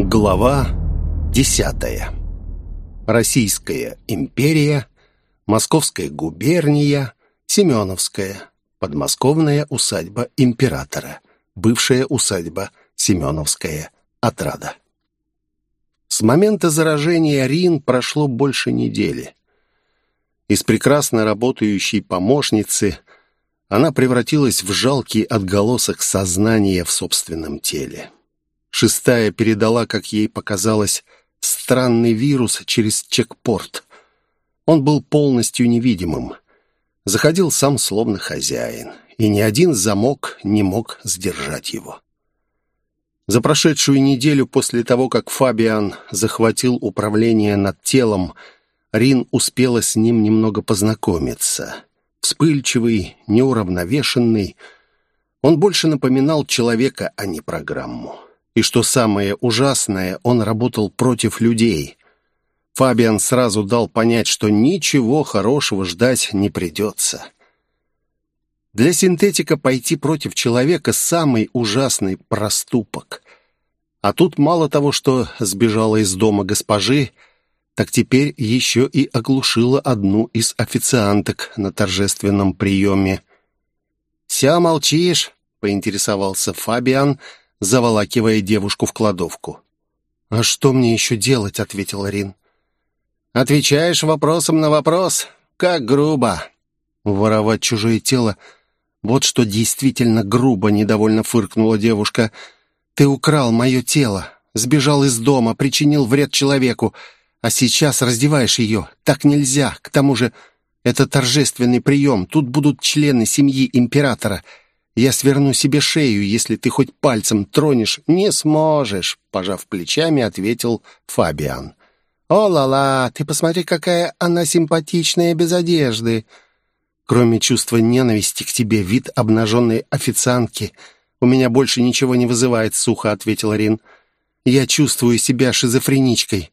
Глава десятая. Российская империя, Московская губерния, Семеновская, подмосковная усадьба императора, бывшая усадьба Семеновская, отрада. С момента заражения Рин прошло больше недели. Из прекрасно работающей помощницы она превратилась в жалкий отголосок сознания в собственном теле. Шестая передала, как ей показалось, странный вирус через чекпорт. Он был полностью невидимым. Заходил сам словно хозяин, и ни один замок не мог сдержать его. За прошедшую неделю после того, как Фабиан захватил управление над телом, Рин успела с ним немного познакомиться. Вспыльчивый, неуравновешенный, он больше напоминал человека, а не программу. И что самое ужасное, он работал против людей. Фабиан сразу дал понять, что ничего хорошего ждать не придется. Для синтетика пойти против человека – самый ужасный проступок. А тут мало того, что сбежала из дома госпожи, так теперь еще и оглушила одну из официанток на торжественном приеме. «Все молчишь?» — поинтересовался Фабиан – заволакивая девушку в кладовку. «А что мне еще делать?» — ответил Рин. «Отвечаешь вопросом на вопрос. Как грубо!» «Воровать чужое тело — вот что действительно грубо!» — недовольно фыркнула девушка. «Ты украл мое тело, сбежал из дома, причинил вред человеку, а сейчас раздеваешь ее. Так нельзя. К тому же это торжественный прием. Тут будут члены семьи императора». Я сверну себе шею, если ты хоть пальцем тронешь. Не сможешь, пожав плечами, ответил Фабиан. О, ла-ла, ты посмотри, какая она симпатичная без одежды. Кроме чувства ненависти к тебе, вид обнаженной официантки у меня больше ничего не вызывает, сухо ответил Рин. Я чувствую себя шизофреничкой.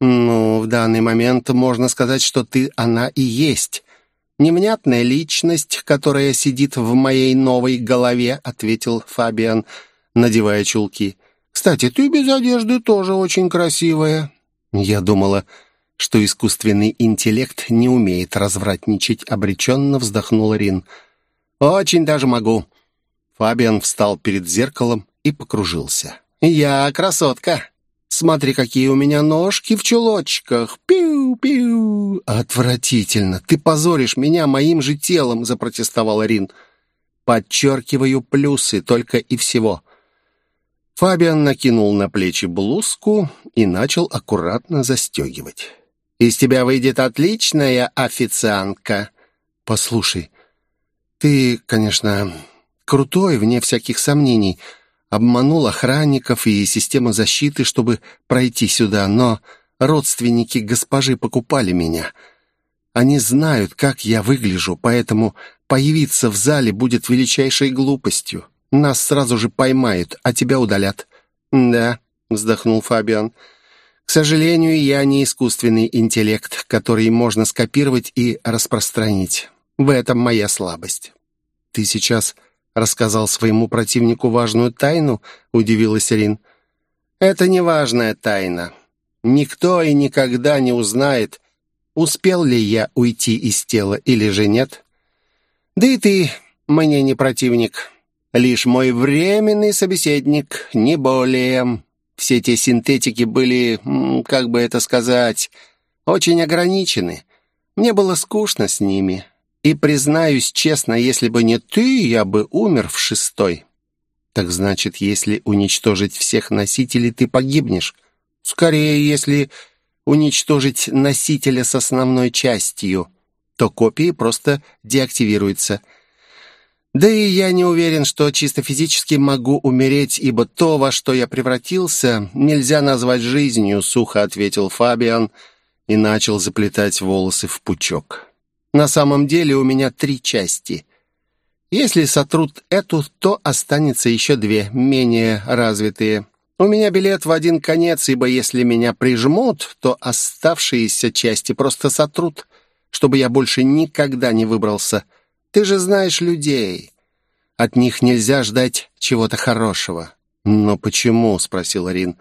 Ну, в данный момент можно сказать, что ты она и есть. «Невнятная личность, которая сидит в моей новой голове», — ответил Фабиан, надевая чулки. «Кстати, ты без одежды тоже очень красивая». Я думала, что искусственный интеллект не умеет развратничать, обреченно вздохнул Рин. «Очень даже могу». Фабиан встал перед зеркалом и покружился. «Я красотка. Смотри, какие у меня ножки в чулочках. Пиу-пиу. Отвратительно. Ты позоришь меня моим же телом, запротестовал Рин. Подчеркиваю плюсы только и всего. Фабиан накинул на плечи блузку и начал аккуратно застегивать. «Из тебя выйдет отличная официантка». «Послушай, ты, конечно, крутой, вне всяких сомнений» обманул охранников и систему защиты, чтобы пройти сюда, но родственники госпожи покупали меня. Они знают, как я выгляжу, поэтому появиться в зале будет величайшей глупостью. Нас сразу же поймают, а тебя удалят». «Да», — вздохнул Фабиан, — «к сожалению, я не искусственный интеллект, который можно скопировать и распространить. В этом моя слабость». «Ты сейчас рассказал своему противнику важную тайну?» — удивилась Рин. «Это не важная тайна. Никто и никогда не узнает, успел ли я уйти из тела или же нет. Да и ты мне не противник, лишь мой временный собеседник, не более. Все те синтетики были, как бы это сказать, очень ограничены. Мне было скучно с ними, и, признаюсь честно, если бы не ты, я бы умер в шестой. Так значит, если уничтожить всех носителей, ты погибнешь. Скорее, если уничтожить носителя с основной частью, то копии просто деактивируются. Да и я не уверен, что чисто физически могу умереть, ибо то, во что я превратился, нельзя назвать жизнью, сухо ответил Фабиан и начал заплетать волосы в пучок. На самом деле у меня три части. Если сотрут эту, то останется еще две, менее развитые. У меня билет в один конец, ибо если меня прижмут, то оставшиеся части просто сотрут, чтобы я больше никогда не выбрался. Ты же знаешь людей. От них нельзя ждать чего-то хорошего. «Но почему?» — спросил Рин.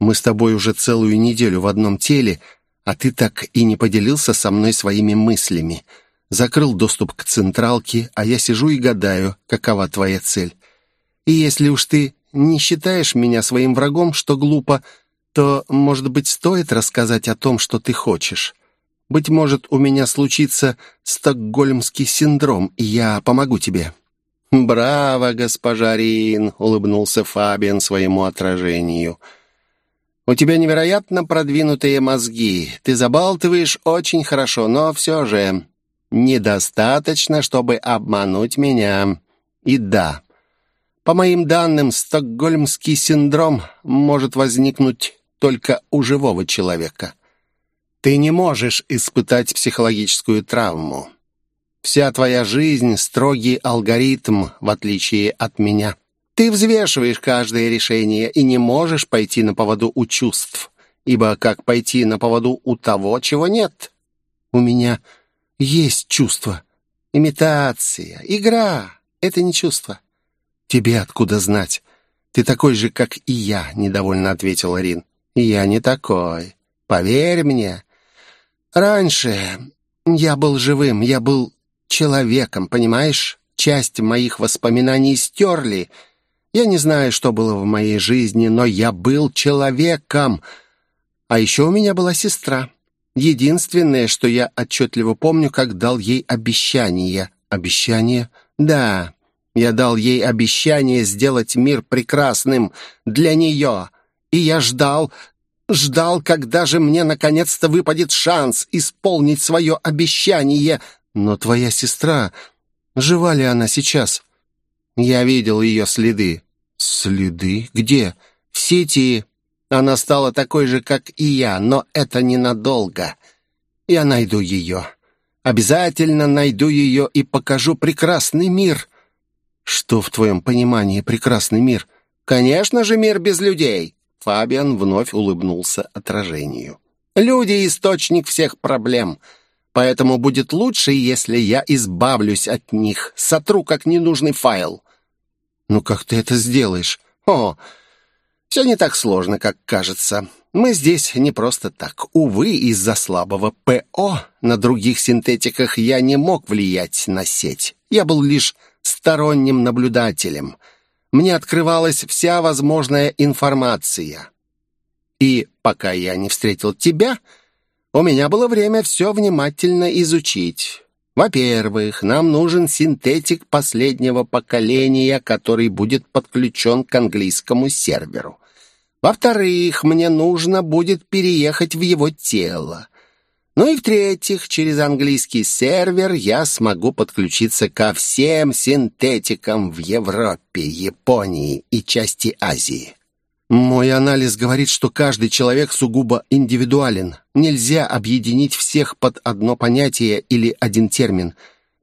Мы с тобой уже целую неделю в одном теле, а ты так и не поделился со мной своими мыслями. Закрыл доступ к централке, а я сижу и гадаю, какова твоя цель. И если уж ты не считаешь меня своим врагом, что глупо, то, может быть, стоит рассказать о том, что ты хочешь. Быть может, у меня случится стокгольмский синдром, и я помогу тебе». «Браво, госпожа Рин!» — улыбнулся Фабиан своему отражению. «У тебя невероятно продвинутые мозги. Ты забалтываешь очень хорошо, но все же недостаточно, чтобы обмануть меня. И да, по моим данным, стокгольмский синдром может возникнуть только у живого человека. Ты не можешь испытать психологическую травму. Вся твоя жизнь — строгий алгоритм, в отличие от меня. Ты взвешиваешь каждое решение и не можешь пойти на поводу у чувств, ибо как пойти на поводу у того, чего нет? У меня есть чувство. Имитация, игра — это не чувство. Тебе откуда знать? Ты такой же, как и я, — недовольно ответил Рин. Я не такой. Поверь мне. Раньше я был живым, я был человеком, понимаешь? Часть моих воспоминаний стерли. Я не знаю, что было в моей жизни, но я был человеком. А еще у меня была сестра. Единственное, что я отчетливо помню, как дал ей обещание. Обещание? Да, я дал ей обещание сделать мир прекрасным для нее. И я ждал, ждал, когда же мне наконец-то выпадет шанс исполнить свое обещание. Но твоя сестра, жива ли она сейчас? Я видел ее следы. Следы? Где? В сети. Она стала такой же, как и я, но это ненадолго. Я найду ее. Обязательно найду ее и покажу прекрасный мир. Что в твоем понимании прекрасный мир? Конечно же, мир без людей. Фабиан вновь улыбнулся отражению. «Люди — источник всех проблем, поэтому будет лучше, если я избавлюсь от них, сотру как ненужный файл». «Ну как ты это сделаешь?» «О, все не так сложно, как кажется. Мы здесь не просто так. Увы, из-за слабого ПО на других синтетиках я не мог влиять на сеть. Я был лишь сторонним наблюдателем» мне открывалась вся возможная информация. И пока я не встретил тебя, у меня было время все внимательно изучить. Во-первых, нам нужен синтетик последнего поколения, который будет подключен к английскому серверу. Во-вторых, мне нужно будет переехать в его тело. Ну и в-третьих, через английский сервер я смогу подключиться ко всем синтетикам в Европе, Японии и части Азии. Мой анализ говорит, что каждый человек сугубо индивидуален. Нельзя объединить всех под одно понятие или один термин.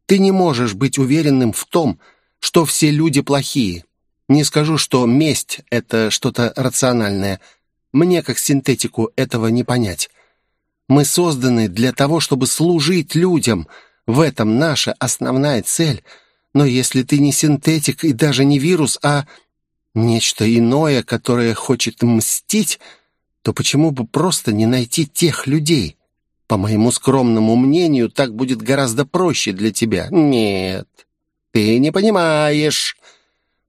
Ты не можешь быть уверенным в том, что все люди плохие. Не скажу, что месть — это что-то рациональное. Мне, как синтетику, этого не понять. Мы созданы для того, чтобы служить людям. В этом наша основная цель. Но если ты не синтетик и даже не вирус, а нечто иное, которое хочет мстить, то почему бы просто не найти тех людей? По моему скромному мнению, так будет гораздо проще для тебя. Нет, ты не понимаешь.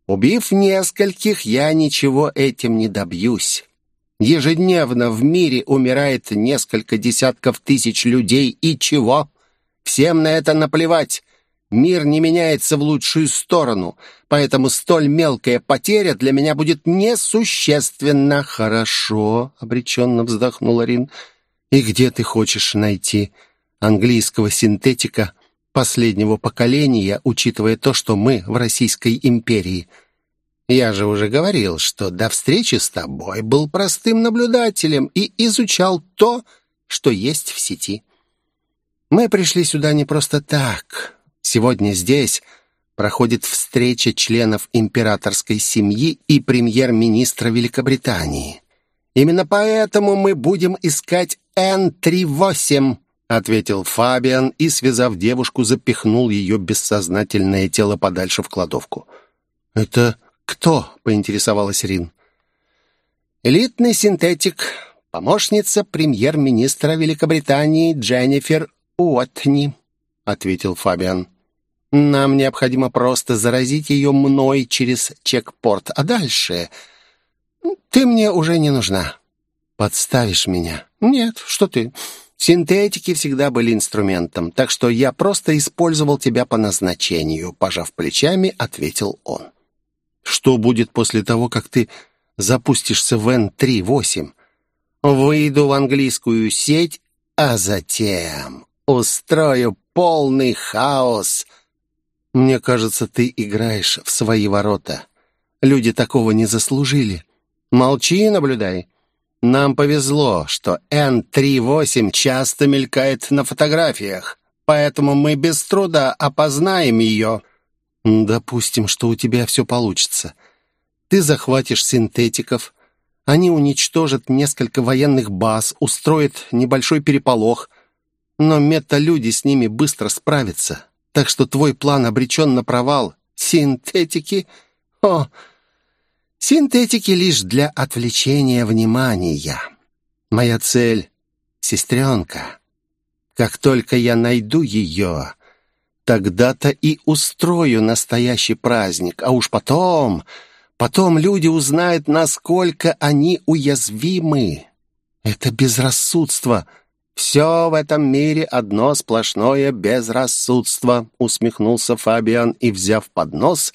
Убив нескольких, я ничего этим не добьюсь. Ежедневно в мире умирает несколько десятков тысяч людей, и чего? Всем на это наплевать. Мир не меняется в лучшую сторону, поэтому столь мелкая потеря для меня будет несущественна. «Хорошо», — обреченно вздохнул Рин. «И где ты хочешь найти английского синтетика последнего поколения, учитывая то, что мы в Российской империи?» Я же уже говорил, что до встречи с тобой был простым наблюдателем и изучал то, что есть в сети. Мы пришли сюда не просто так. Сегодня здесь проходит встреча членов императорской семьи и премьер-министра Великобритании. Именно поэтому мы будем искать Н-38, ответил Фабиан и, связав девушку, запихнул ее бессознательное тело подальше в кладовку. Это «Кто?» — поинтересовалась Рин. Элитный синтетик, помощница премьер-министра Великобритании Дженнифер Уотни, ответил Фабиан. Нам необходимо просто заразить ее мной через чекпорт, а дальше ты мне уже не нужна. Подставишь меня? Нет, что ты? Синтетики всегда были инструментом, так что я просто использовал тебя по назначению, пожав плечами, ответил он. Что будет после того, как ты запустишься в Н-3-8? Выйду в английскую сеть, а затем устрою полный хаос. Мне кажется, ты играешь в свои ворота. Люди такого не заслужили. Молчи и наблюдай. Нам повезло, что Н-38 часто мелькает на фотографиях, поэтому мы без труда опознаем ее. Допустим, что у тебя все получится. Ты захватишь синтетиков, они уничтожат несколько военных баз, устроят небольшой переполох, но мета-люди с ними быстро справятся. Так что твой план обречен на провал. Синтетики? О, синтетики лишь для отвлечения внимания. Моя цель — сестренка. Как только я найду ее, тогда-то и устрою настоящий праздник. А уж потом... Потом люди узнают, насколько они уязвимы. Это безрассудство — «Все в этом мире одно сплошное безрассудство», — усмехнулся Фабиан и, взяв поднос,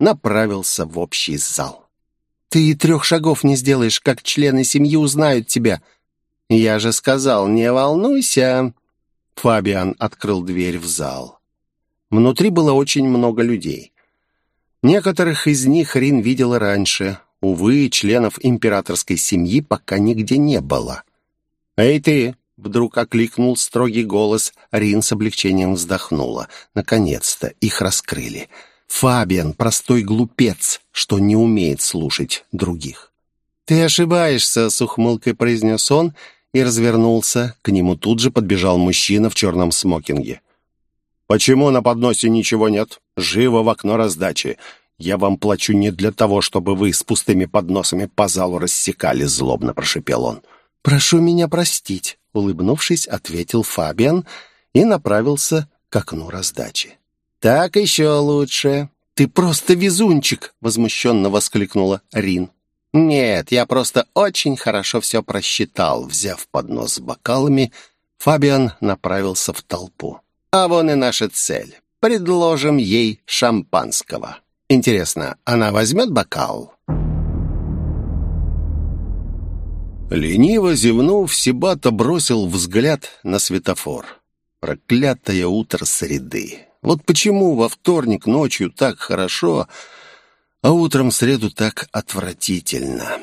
направился в общий зал. «Ты и трех шагов не сделаешь, как члены семьи узнают тебя». «Я же сказал, не волнуйся». Фабиан открыл дверь в зал. Внутри было очень много людей. Некоторых из них Рин видела раньше. Увы, членов императорской семьи пока нигде не было. «Эй ты, Вдруг окликнул строгий голос. Рин с облегчением вздохнула. Наконец-то их раскрыли. Фабиан — простой глупец, что не умеет слушать других. «Ты ошибаешься», — с ухмылкой произнес он и развернулся. К нему тут же подбежал мужчина в черном смокинге. «Почему на подносе ничего нет? Живо в окно раздачи. Я вам плачу не для того, чтобы вы с пустыми подносами по залу рассекали», — злобно прошипел он. «Прошу меня простить», улыбнувшись, ответил Фабиан и направился к окну раздачи. «Так еще лучше. Ты просто везунчик!» — возмущенно воскликнула Рин. «Нет, я просто очень хорошо все просчитал». Взяв поднос с бокалами, Фабиан направился в толпу. «А вон и наша цель. Предложим ей шампанского. Интересно, она возьмет бокал?» Лениво зевнув, Сибата бросил взгляд на светофор. Проклятое утро среды. Вот почему во вторник ночью так хорошо, а утром в среду так отвратительно.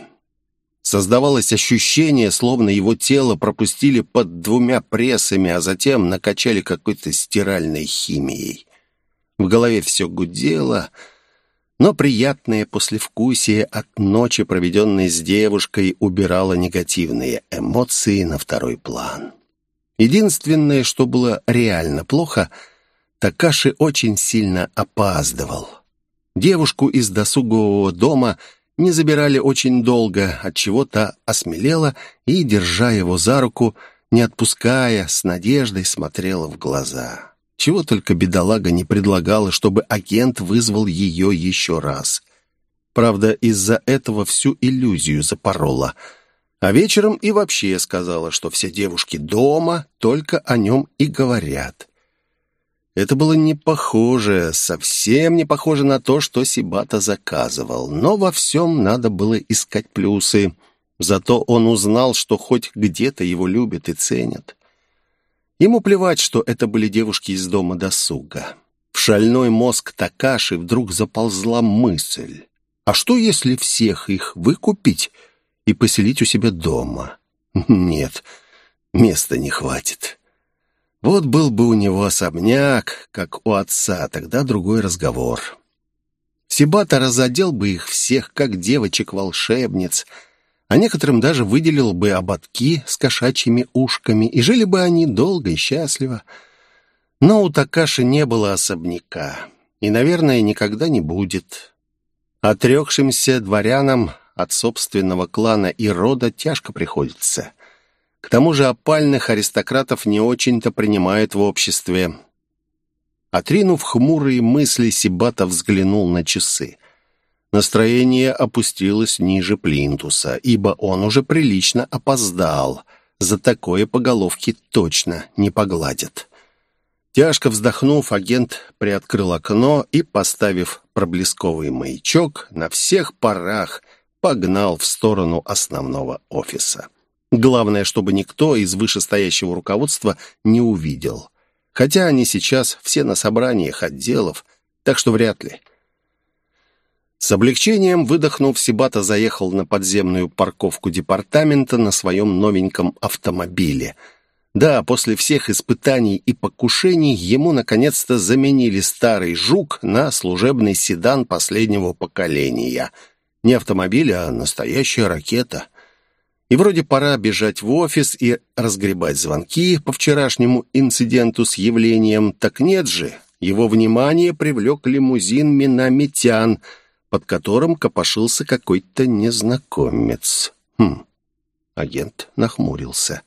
Создавалось ощущение, словно его тело пропустили под двумя прессами, а затем накачали какой-то стиральной химией. В голове все гудело, но приятное послевкусие от ночи, проведенной с девушкой, убирало негативные эмоции на второй план. Единственное, что было реально плохо, Такаши очень сильно опаздывал. Девушку из досугового дома не забирали очень долго, от чего то осмелела и, держа его за руку, не отпуская, с надеждой смотрела в глаза. Чего только бедолага не предлагала, чтобы агент вызвал ее еще раз. Правда, из-за этого всю иллюзию запорола. А вечером и вообще сказала, что все девушки дома только о нем и говорят. Это было не похоже, совсем не похоже на то, что Сибата заказывал. Но во всем надо было искать плюсы. Зато он узнал, что хоть где-то его любят и ценят. Ему плевать, что это были девушки из дома досуга. В шальной мозг Такаши вдруг заползла мысль. А что, если всех их выкупить и поселить у себя дома? Нет, места не хватит. Вот был бы у него особняк, как у отца, тогда другой разговор. Сибата разодел бы их всех, как девочек-волшебниц — а некоторым даже выделил бы ободки с кошачьими ушками, и жили бы они долго и счастливо. Но у Такаши не было особняка, и, наверное, никогда не будет. Отрекшимся дворянам от собственного клана и рода тяжко приходится. К тому же опальных аристократов не очень-то принимают в обществе. Отринув хмурые мысли, Сибата взглянул на часы. Настроение опустилось ниже плинтуса, ибо он уже прилично опоздал. За такое по головке точно не погладят. Тяжко вздохнув, агент приоткрыл окно и, поставив проблесковый маячок, на всех парах погнал в сторону основного офиса. Главное, чтобы никто из вышестоящего руководства не увидел. Хотя они сейчас все на собраниях отделов, так что вряд ли. С облегчением выдохнув, Сибата заехал на подземную парковку департамента на своем новеньком автомобиле — да, после всех испытаний и покушений ему наконец-то заменили старый «Жук» на служебный седан последнего поколения. Не автомобиль, а настоящая ракета. И вроде пора бежать в офис и разгребать звонки по вчерашнему инциденту с явлением. Так нет же, его внимание привлек лимузин Минамитян, под которым копошился какой-то незнакомец. Хм, агент нахмурился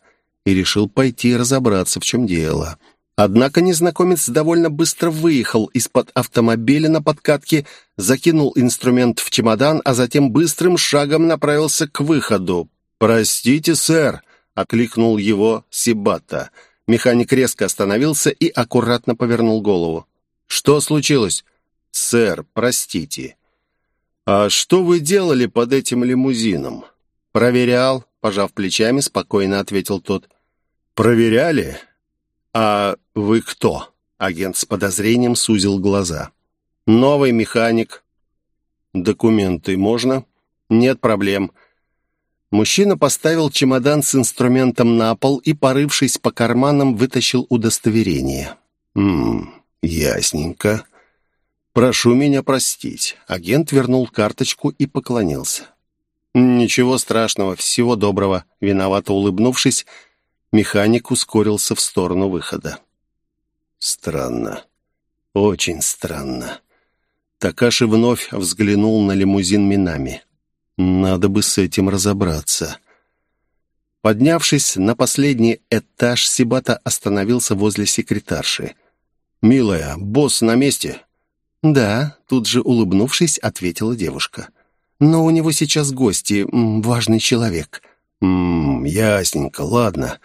и решил пойти разобраться, в чем дело. Однако незнакомец довольно быстро выехал из-под автомобиля на подкатке, закинул инструмент в чемодан, а затем быстрым шагом направился к выходу. «Простите, сэр», — окликнул его Сибата. Механик резко остановился и аккуратно повернул голову. «Что случилось?» «Сэр, простите». «А что вы делали под этим лимузином?» «Проверял», — пожав плечами, спокойно ответил тот. «Проверяли? А вы кто?» Агент с подозрением сузил глаза. «Новый механик». «Документы можно?» «Нет проблем». Мужчина поставил чемодан с инструментом на пол и, порывшись по карманам, вытащил удостоверение. «Ммм, ясненько. Прошу меня простить». Агент вернул карточку и поклонился. «Ничего страшного, всего доброго». Виновато улыбнувшись, Механик ускорился в сторону выхода. Странно. Очень странно. Такаши вновь взглянул на лимузин Минами. Надо бы с этим разобраться. Поднявшись на последний этаж, Сибата остановился возле секретарши. «Милая, босс на месте?» «Да», — тут же улыбнувшись, ответила девушка. «Но у него сейчас гости, важный человек». «Ммм, ясненько, ладно.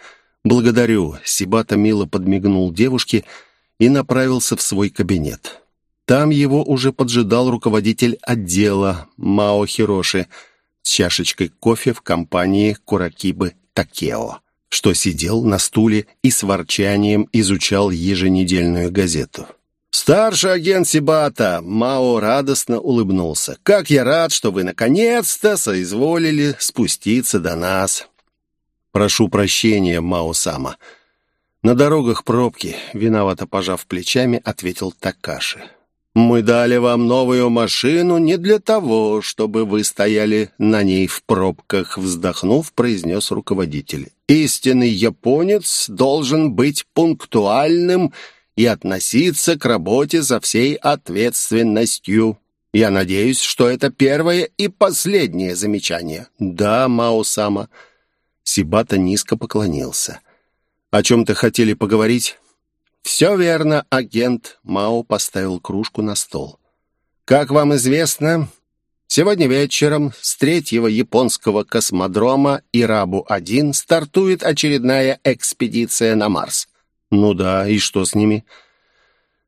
Благодарю». Сибата мило подмигнул девушке и направился в свой кабинет. Там его уже поджидал руководитель отдела Мао Хироши с чашечкой кофе в компании Куракибы Такео, что сидел на стуле и с ворчанием изучал еженедельную газету. «Старший агент Сибата!» Мао радостно улыбнулся. «Как я рад, что вы наконец-то соизволили спуститься до нас!» «Прошу прощения, Мао-сама. На дорогах пробки», — виновато пожав плечами, ответил Такаши. «Мы дали вам новую машину не для того, чтобы вы стояли на ней в пробках», — вздохнув, произнес руководитель. «Истинный японец должен быть пунктуальным и относиться к работе за всей ответственностью. Я надеюсь, что это первое и последнее замечание. Да, Мао-сама». Сибата низко поклонился. «О чем-то хотели поговорить?» «Все верно, агент». Мао поставил кружку на стол. «Как вам известно, сегодня вечером с третьего японского космодрома Ирабу-1 стартует очередная экспедиция на Марс. «Ну да, и что с ними?»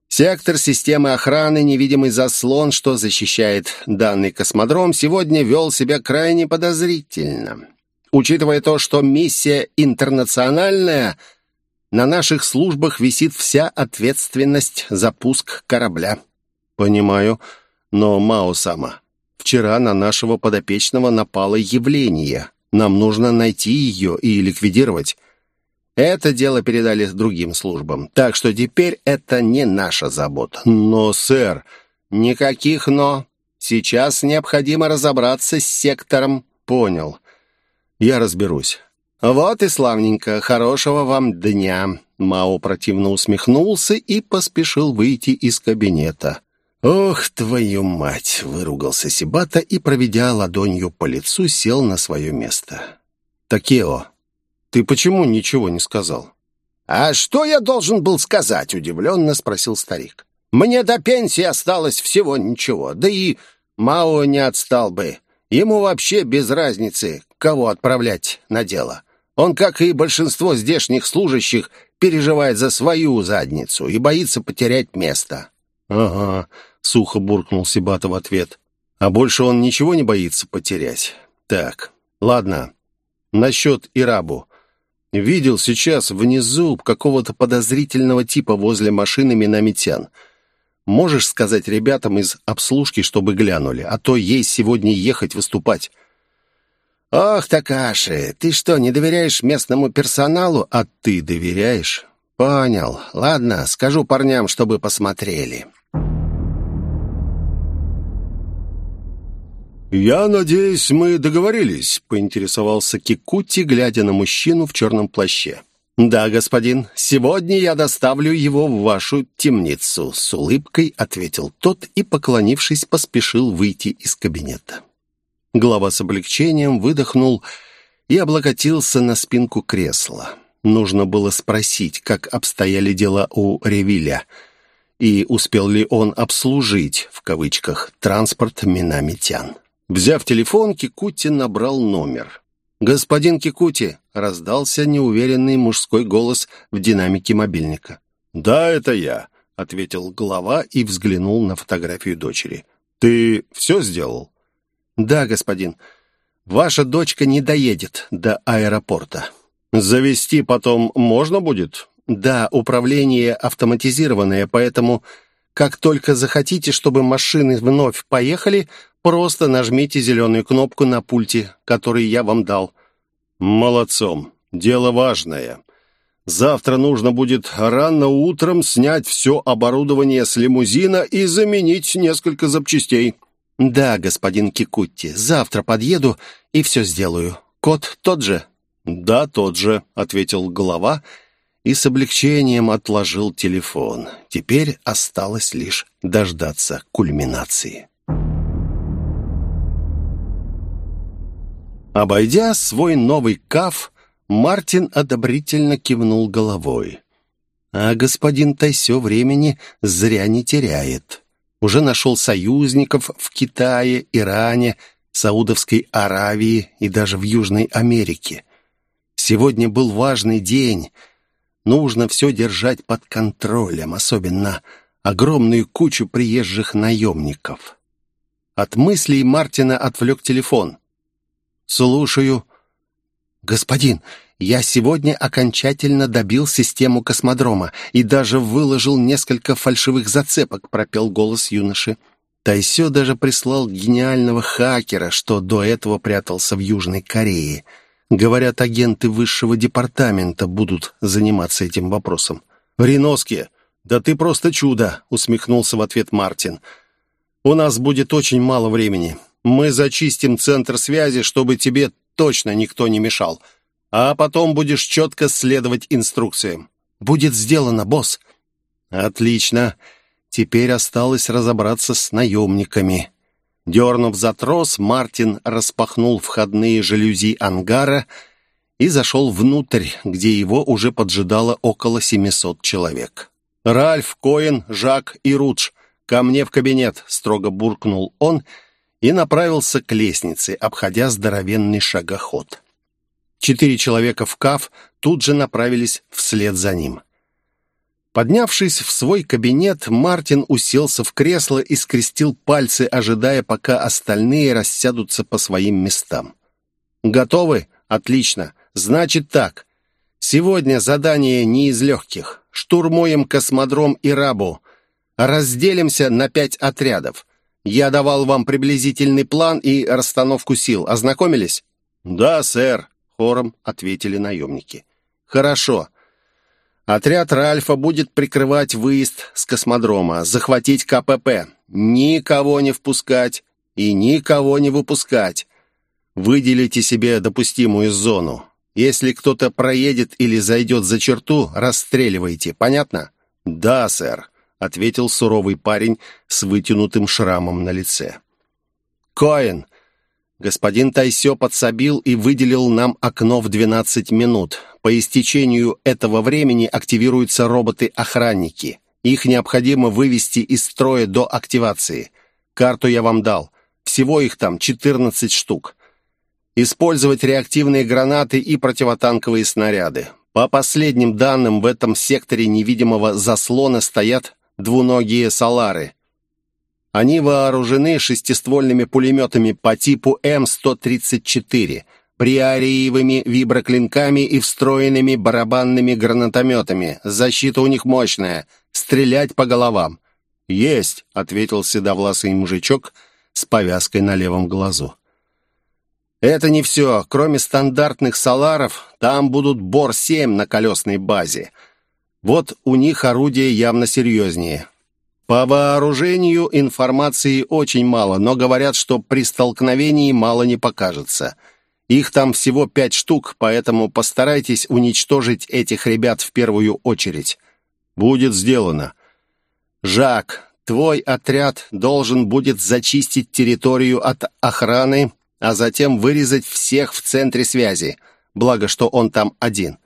Сектор системы охраны, невидимый заслон, что защищает данный космодром, сегодня вел себя крайне подозрительно. Учитывая то, что миссия интернациональная, на наших службах висит вся ответственность за пуск корабля. Понимаю, но Мао-сама, вчера на нашего подопечного напало явление. Нам нужно найти ее и ликвидировать. Это дело передали другим службам, так что теперь это не наша забота. Но, сэр, никаких «но». Сейчас необходимо разобраться с сектором. Понял. Я разберусь. Вот и славненько. Хорошего вам дня. Мао противно усмехнулся и поспешил выйти из кабинета. «Ох, твою мать!» — выругался Сибата и, проведя ладонью по лицу, сел на свое место. «Такео, ты почему ничего не сказал?» «А что я должен был сказать?» — удивленно спросил старик. «Мне до пенсии осталось всего ничего, да и Мао не отстал бы. Ему вообще без разницы, кого отправлять на дело. Он, как и большинство здешних служащих, переживает за свою задницу и боится потерять место». «Ага», — сухо буркнул Сибата в ответ. «А больше он ничего не боится потерять? Так, ладно. Насчет Ирабу. Видел сейчас внизу какого-то подозрительного типа возле машины Минамитян. Можешь сказать ребятам из обслужки, чтобы глянули, а то ей сегодня ехать выступать». «Ох, Такаши, ты что, не доверяешь местному персоналу, а ты доверяешь?» «Понял. Ладно, скажу парням, чтобы посмотрели». «Я надеюсь, мы договорились», — поинтересовался Кикути, глядя на мужчину в черном плаще. «Да, господин, сегодня я доставлю его в вашу темницу», — с улыбкой ответил тот и, поклонившись, поспешил выйти из кабинета. Глава с облегчением выдохнул и облокотился на спинку кресла. Нужно было спросить, как обстояли дела у Ревиля и успел ли он «обслужить» в кавычках транспорт Минамитян. Взяв телефон, Кикути набрал номер. «Господин Кикути!» — раздался неуверенный мужской голос в динамике мобильника. «Да, это я», — ответил глава и взглянул на фотографию дочери. «Ты все сделал?» «Да, господин. Ваша дочка не доедет до аэропорта». «Завести потом можно будет?» «Да, управление автоматизированное, поэтому как только захотите, чтобы машины вновь поехали, Просто нажмите зеленую кнопку на пульте, который я вам дал». «Молодцом. Дело важное. Завтра нужно будет рано утром снять все оборудование с лимузина и заменить несколько запчастей». «Да, господин Кикутти, завтра подъеду и все сделаю. Код тот же?» «Да, тот же», — ответил глава и с облегчением отложил телефон. Теперь осталось лишь дождаться кульминации. Обойдя свой новый каф, Мартин одобрительно кивнул головой. А господин Тайсё времени зря не теряет. Уже нашел союзников в Китае, Иране, Саудовской Аравии и даже в Южной Америке. Сегодня был важный день. Нужно все держать под контролем, особенно огромную кучу приезжих наемников. От мыслей Мартина отвлек телефон. «Слушаю». «Господин, я сегодня окончательно добил систему космодрома и даже выложил несколько фальшивых зацепок», — пропел голос юноши. Тайсё даже прислал гениального хакера, что до этого прятался в Южной Корее. Говорят, агенты высшего департамента будут заниматься этим вопросом. «Реноски, да ты просто чудо!» — усмехнулся в ответ Мартин. «У нас будет очень мало времени. Мы зачистим центр связи, чтобы тебе точно никто не мешал. А потом будешь четко следовать инструкциям. Будет сделано, босс. Отлично. Теперь осталось разобраться с наемниками. Дернув за трос, Мартин распахнул входные жалюзи ангара и зашел внутрь, где его уже поджидало около 700 человек. «Ральф, Коэн, Жак и Рудж, ко мне в кабинет», — строго буркнул он — и направился к лестнице, обходя здоровенный шагоход. Четыре человека в каф тут же направились вслед за ним. Поднявшись в свой кабинет, Мартин уселся в кресло и скрестил пальцы, ожидая, пока остальные рассядутся по своим местам. «Готовы? Отлично. Значит так. Сегодня задание не из легких. Штурмуем космодром и Рабу. Разделимся на пять отрядов. Я давал вам приблизительный план и расстановку сил. Ознакомились?» «Да, сэр», — хором ответили наемники. «Хорошо. Отряд Ральфа будет прикрывать выезд с космодрома, захватить КПП, никого не впускать и никого не выпускать. Выделите себе допустимую зону. Если кто-то проедет или зайдет за черту, расстреливайте. Понятно?» «Да, сэр», — ответил суровый парень с вытянутым шрамом на лице. «Коэн, господин Тайсё подсобил и выделил нам окно в 12 минут. По истечению этого времени активируются роботы-охранники. Их необходимо вывести из строя до активации. Карту я вам дал. Всего их там 14 штук. Использовать реактивные гранаты и противотанковые снаряды. По последним данным, в этом секторе невидимого заслона стоят двуногие салары. Они вооружены шестиствольными пулеметами по типу М-134, приариевыми виброклинками и встроенными барабанными гранатометами. Защита у них мощная. Стрелять по головам. «Есть», — ответил седовласый мужичок с повязкой на левом глазу. «Это не все. Кроме стандартных саларов, там будут Бор-7 на колесной базе. Вот у них орудия явно серьезнее. По вооружению информации очень мало, но говорят, что при столкновении мало не покажется. Их там всего пять штук, поэтому постарайтесь уничтожить этих ребят в первую очередь. Будет сделано. Жак, твой отряд должен будет зачистить территорию от охраны, а затем вырезать всех в центре связи. Благо, что он там один.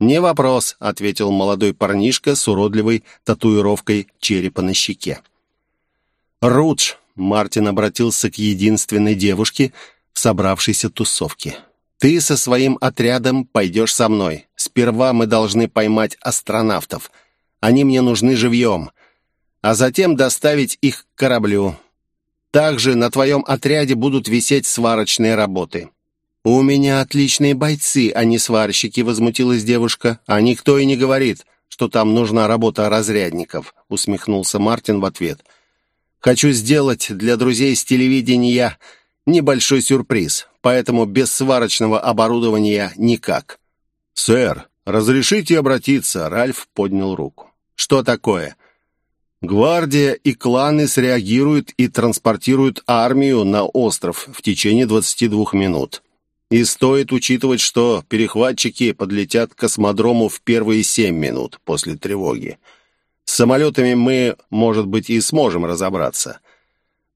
«Не вопрос», — ответил молодой парнишка с уродливой татуировкой черепа на щеке. «Рудж», — Мартин обратился к единственной девушке в собравшейся тусовке. «Ты со своим отрядом пойдешь со мной. Сперва мы должны поймать астронавтов. Они мне нужны живьем а затем доставить их к кораблю. Также на твоем отряде будут висеть сварочные работы». «У меня отличные бойцы, а не сварщики», — возмутилась девушка. «А никто и не говорит, что там нужна работа разрядников», — усмехнулся Мартин в ответ. «Хочу сделать для друзей с телевидения небольшой сюрприз, поэтому без сварочного оборудования никак». «Сэр, разрешите обратиться?» — Ральф поднял руку. «Что такое?» Гвардия и кланы среагируют и транспортируют армию на остров в течение 22 минут. И стоит учитывать, что перехватчики подлетят к космодрому в первые 7 минут после тревоги. С самолетами мы, может быть, и сможем разобраться.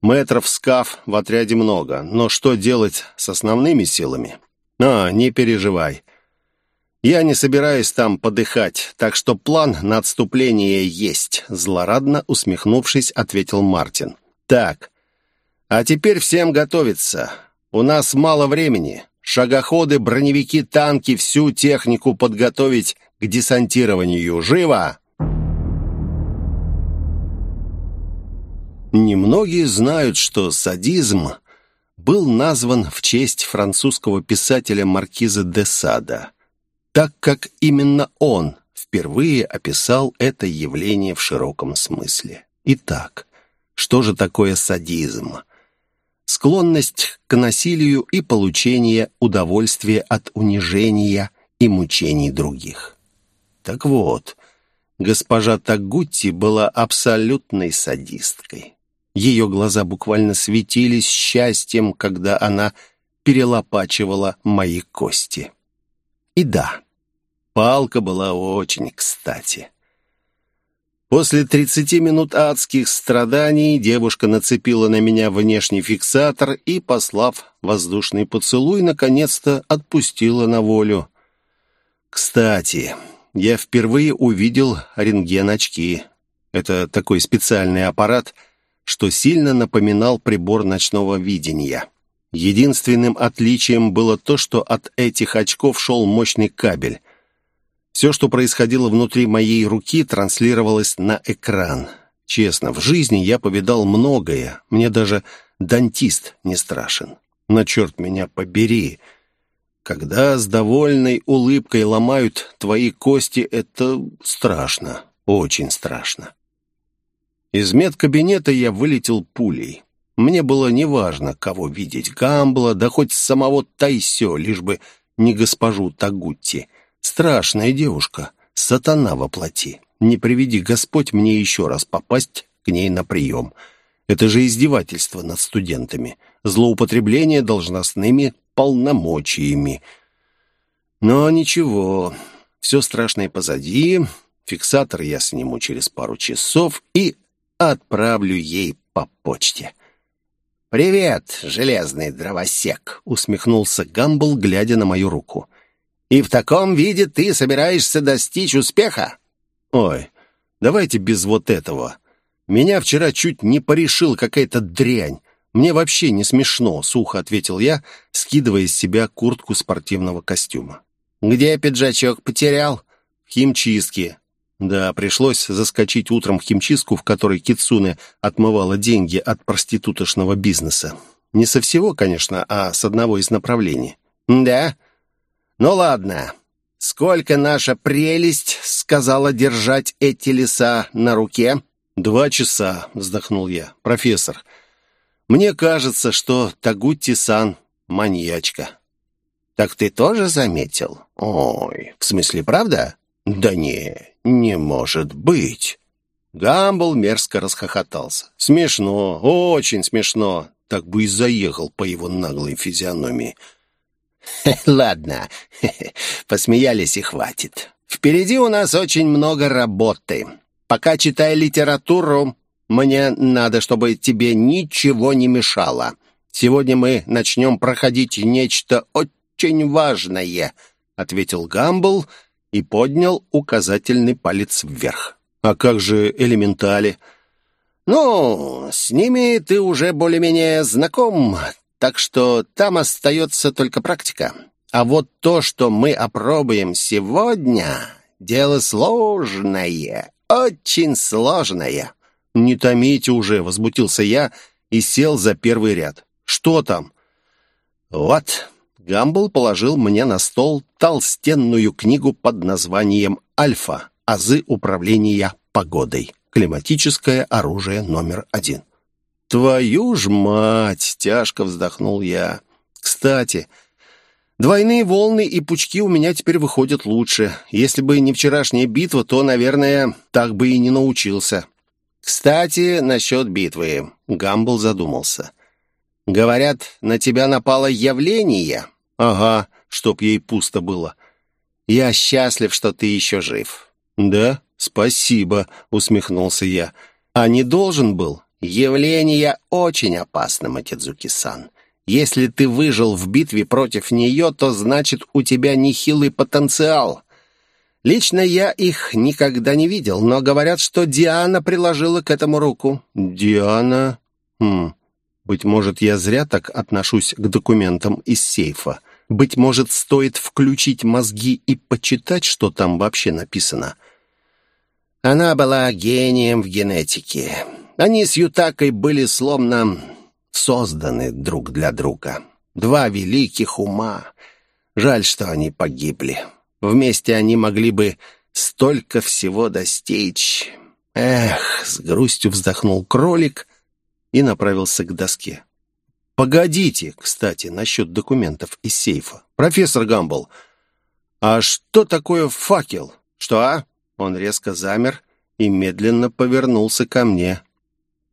Метров скаф в отряде много, но что делать с основными силами? А, не переживай. «Я не собираюсь там подыхать, так что план на отступление есть», злорадно усмехнувшись, ответил Мартин. «Так, а теперь всем готовиться. У нас мало времени. Шагоходы, броневики, танки, всю технику подготовить к десантированию. Живо!» Немногие знают, что садизм был назван в честь французского писателя Маркиза де Сада – так как именно он впервые описал это явление в широком смысле. Итак, что же такое садизм? Склонность к насилию и получение удовольствия от унижения и мучений других. Так вот, госпожа Тагутти была абсолютной садисткой. Ее глаза буквально светились счастьем, когда она перелопачивала мои кости. И да, палка была очень кстати. После 30 минут адских страданий девушка нацепила на меня внешний фиксатор и, послав воздушный поцелуй, наконец-то отпустила на волю. Кстати, я впервые увидел рентген-очки. Это такой специальный аппарат, что сильно напоминал прибор ночного видения. Единственным отличием было то, что от этих очков шел мощный кабель. Все, что происходило внутри моей руки, транслировалось на экран. Честно, в жизни я повидал многое. Мне даже дантист не страшен. Но черт меня побери. Когда с довольной улыбкой ломают твои кости, это страшно. Очень страшно. Из медкабинета я вылетел пулей. Мне было неважно, кого видеть, Гамбла, да хоть самого Тайсё, лишь бы не госпожу Тагутти. Страшная девушка, сатана воплоти. Не приведи Господь мне еще раз попасть к ней на прием. Это же издевательство над студентами, злоупотребление должностными полномочиями. Но ничего, все страшное позади, Фиксатор я сниму через пару часов и отправлю ей по почте. «Привет, железный дровосек!» — усмехнулся Гамбл, глядя на мою руку. «И в таком виде ты собираешься достичь успеха?» «Ой, давайте без вот этого. Меня вчера чуть не порешил какая-то дрянь. Мне вообще не смешно», — сухо ответил я, скидывая из себя куртку спортивного костюма. «Где пиджачок потерял?» «В химчистке. Да, пришлось заскочить утром в химчистку, в которой Кицуне отмывала деньги от проститутошного бизнеса. Не со всего, конечно, а с одного из направлений. «Да? Ну ладно. Сколько наша прелесть сказала держать эти леса на руке?» «Два часа», — вздохнул я. «Профессор, мне кажется, что Тагутти-сан маньячка». «Так ты тоже заметил?» «Ой, в смысле, правда?» «Да не, не может быть!» Гамбл мерзко расхохотался. «Смешно, очень смешно!» Так бы и заехал по его наглой физиономии. «Ладно, посмеялись и хватит. Впереди у нас очень много работы. Пока читай литературу, мне надо, чтобы тебе ничего не мешало. Сегодня мы начнем проходить нечто очень важное», — ответил Гамбл, — и поднял указательный палец вверх. «А как же элементали?» «Ну, с ними ты уже более-менее знаком, так что там остается только практика. А вот то, что мы опробуем сегодня, дело сложное, очень сложное». «Не томите уже», — возмутился я и сел за первый ряд. «Что там?» «Вот, Гамбл положил мне на стол толстенную книгу под названием «Альфа. Азы управления погодой. Климатическое оружие номер один». «Твою ж мать!» — тяжко вздохнул я. «Кстати, двойные волны и пучки у меня теперь выходят лучше. Если бы не вчерашняя битва, то, наверное, так бы и не научился». «Кстати, насчет битвы», — Гамбл задумался. «Говорят, на тебя напало явление». «Ага, чтоб ей пусто было». «Я счастлив, что ты еще жив». «Да, спасибо», — усмехнулся я. «А не должен был?» «Явление очень опасно, Матидзуки-сан. Если ты выжил в битве против нее, то значит у тебя нехилый потенциал». Лично я их никогда не видел, но говорят, что Диана приложила к этому руку. Диана? Хм. Быть может, я зря так отношусь к документам из сейфа. Быть может, стоит включить мозги и почитать, что там вообще написано. Она была гением в генетике. Они с Ютакой были словно созданы друг для друга. Два великих ума. Жаль, что они погибли. Вместе они могли бы столько всего достичь. Эх, с грустью вздохнул кролик и направился к доске. Погодите, кстати, насчет документов из сейфа. Профессор Гамбл, а что такое факел? Что? А? Он резко замер и медленно повернулся ко мне.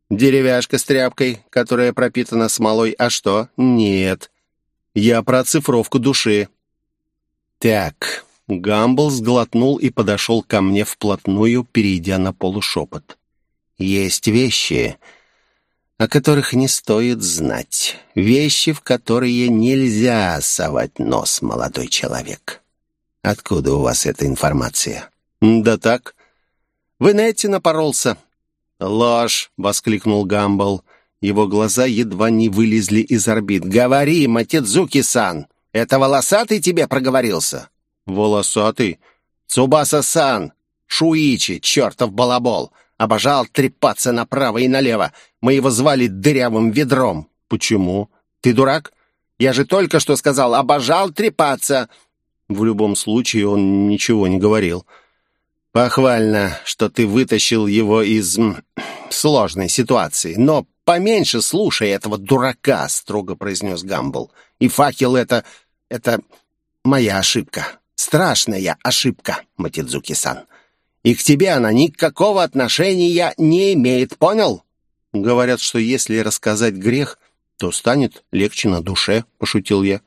Деревяшка с тряпкой, которая пропитана смолой. А что? Нет. Я про цифровку души. Так, Гамбл сглотнул и подошел ко мне вплотную, перейдя на полушепот. Есть вещи, о которых не стоит знать. Вещи, в которые нельзя совать нос, молодой человек. Откуда у вас эта информация? Да так. В инете напоролся. Ложь, воскликнул Гамбл. Его глаза едва не вылезли из орбит. «Говори, Матидзуки-сан! Это волосатый тебе проговорился?» «Волосатый?» «Цубаса-сан! Шуичи, чертов балабол! Обожал трепаться направо и налево. Мы его звали дырявым ведром. Почему? Ты дурак? Я же только что сказал, обожал трепаться. В любом случае он ничего не говорил. Похвально, что ты вытащил его из сложной ситуации. Но поменьше слушай этого дурака, строго произнес Гамбл. И факел это... это моя ошибка. Страшная ошибка, Матидзуки-сан. И к тебе она никакого отношения не имеет, понял?» «Говорят, что если рассказать грех, то станет легче на душе», — пошутил я.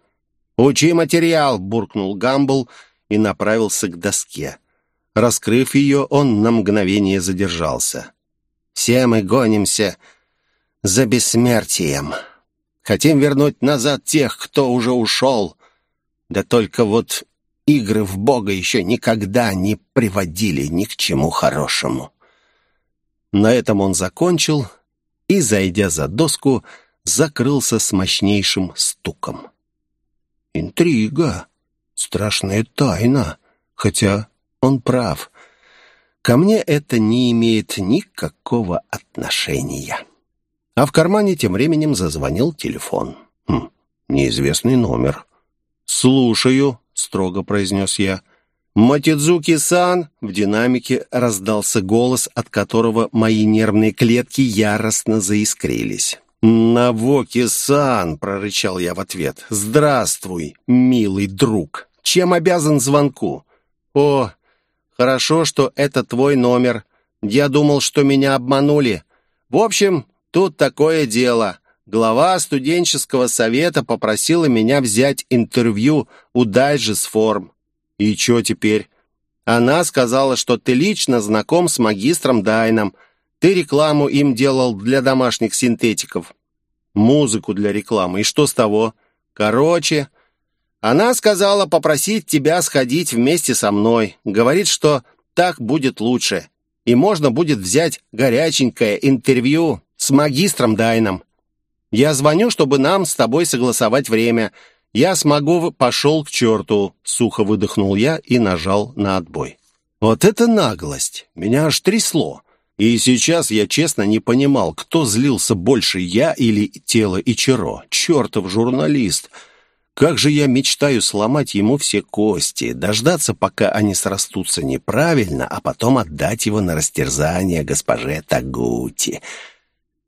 «Учи материал», — буркнул Гамбл и направился к доске. Раскрыв ее, он на мгновение задержался. «Все мы гонимся за бессмертием. Хотим вернуть назад тех, кто уже ушел. Да только вот игры в Бога еще никогда не приводили ни к чему хорошему». На этом он закончил и, зайдя за доску, закрылся с мощнейшим стуком. «Интрига, страшная тайна, хотя он прав. Ко мне это не имеет никакого отношения». А в кармане тем временем зазвонил телефон. Хм, неизвестный номер. «Слушаю», — строго произнес я. «Матидзуки-сан!» — в динамике раздался голос, от которого мои нервные клетки яростно заискрились. «Навоки-сан!» — прорычал я в ответ. «Здравствуй, милый друг! Чем обязан звонку?» «О, хорошо, что это твой номер. Я думал, что меня обманули. В общем, тут такое дело. Глава студенческого совета попросила меня взять интервью у Дайджесформ. «И что теперь?» «Она сказала, что ты лично знаком с магистром Дайном. Ты рекламу им делал для домашних синтетиков. Музыку для рекламы. И что с того? Короче, она сказала попросить тебя сходить вместе со мной. Говорит, что так будет лучше. И можно будет взять горяченькое интервью с магистром Дайном. Я звоню, чтобы нам с тобой согласовать время. «Я смогу...» «Пошел к черту!» — сухо выдохнул я и нажал на отбой. «Вот это наглость! Меня аж трясло!» И сейчас я честно не понимал, кто злился больше, я или тело Ичиро. Чертов журналист! Как же я мечтаю сломать ему все кости, дождаться, пока они срастутся неправильно, а потом отдать его на растерзание госпоже Тагути.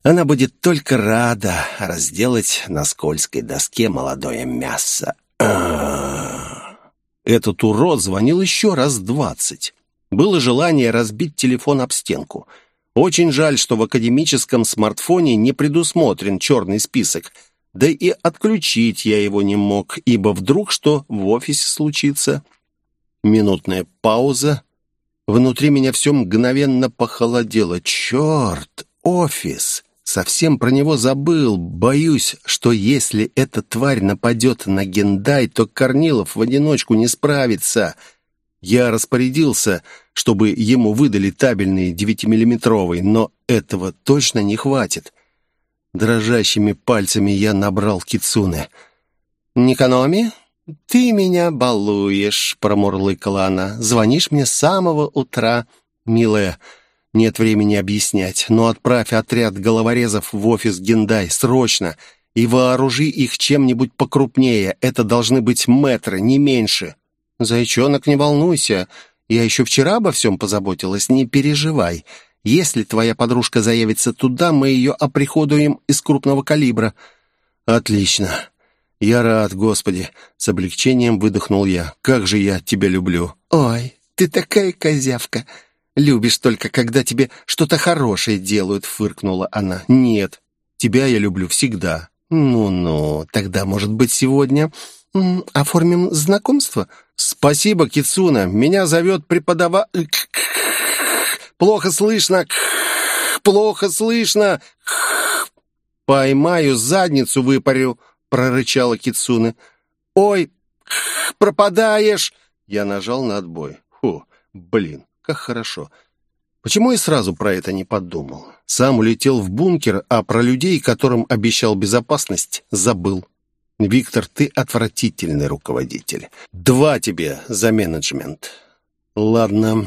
Она будет только рада разделать на скользкой доске молодое мясо. Этот урод звонил еще раз двадцать. Было желание разбить телефон об стенку. Очень жаль, что в академическом смартфоне не предусмотрен черный список. Да и отключить я его не мог, ибо вдруг что в офисе случится. Минутная пауза. Внутри меня все мгновенно похолодело. Черт, офис! Совсем про него забыл. Боюсь, что если эта тварь нападет на Гендай, то Корнилов в одиночку не справится. Я распорядился, чтобы ему выдали табельный девятимиллиметровый, но этого точно не хватит. Дрожащими пальцами я набрал кицуне. «Никаноми, ты меня балуешь», — промурлыкала она. «Звонишь мне с самого утра, милая». Нет времени объяснять, но отправь отряд головорезов в офис Гендай срочно и вооружи их чем-нибудь покрупнее. Это должны быть метры, не меньше. Зайчонок, не волнуйся. Я еще вчера обо всем позаботилась, не переживай. Если твоя подружка заявится туда, мы ее оприходуем из крупного калибра. Отлично. Я рад, Господи. С облегчением выдохнул я. Как же я тебя люблю. Ой, ты такая козявка. Любишь только, когда тебе что-то хорошее делают», — фыркнула она. «Нет, тебя я люблю всегда». «Ну-ну, тогда, может быть, сегодня оформим знакомство?» «Спасибо, Кицуна. Меня зовет преподава...» «Плохо слышно! Плохо слышно!» «Поймаю, задницу выпарю!» — прорычала Кицуна. «Ой, пропадаешь!» Я нажал на отбой. «Фу, блин, как хорошо. Почему я сразу про это не подумал? Сам улетел в бункер, а про людей, которым обещал безопасность, забыл. Виктор, ты отвратительный руководитель. Два тебе за менеджмент. Ладно,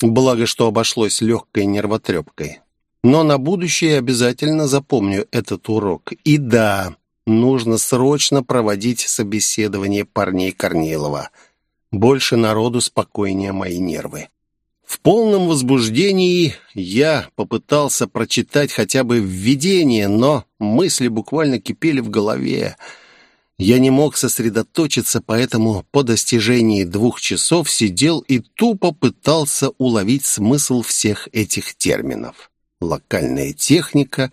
благо, что обошлось легкой нервотрепкой. Но на будущее обязательно запомню этот урок. И да, нужно срочно проводить собеседование парней Корнилова. Больше народу спокойнее мои нервы. В полном возбуждении я попытался прочитать хотя бы введение, но мысли буквально кипели в голове. Я не мог сосредоточиться, поэтому по достижении двух часов сидел и тупо пытался уловить смысл всех этих терминов. Локальная техника,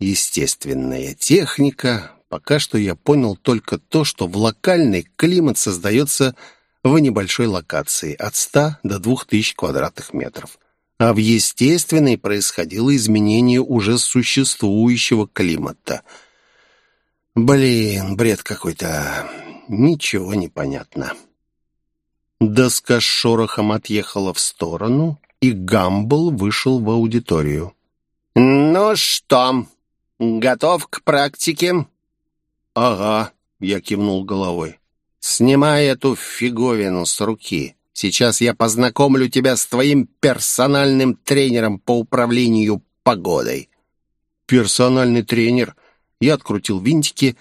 естественная техника. Пока что я понял только то, что в локальный климат создается в небольшой локации от 100 до 2000 квадратных метров. А в естественной происходило изменение уже существующего климата. Блин, бред какой-то. Ничего не понятно. Доска с шорохом отъехала в сторону, и Гамбл вышел в аудиторию. «Ну что, готов к практике?» «Ага», — я кивнул головой. «Снимай эту фиговину с руки. Сейчас я познакомлю тебя с твоим персональным тренером по управлению погодой». «Персональный тренер?» Я открутил винтики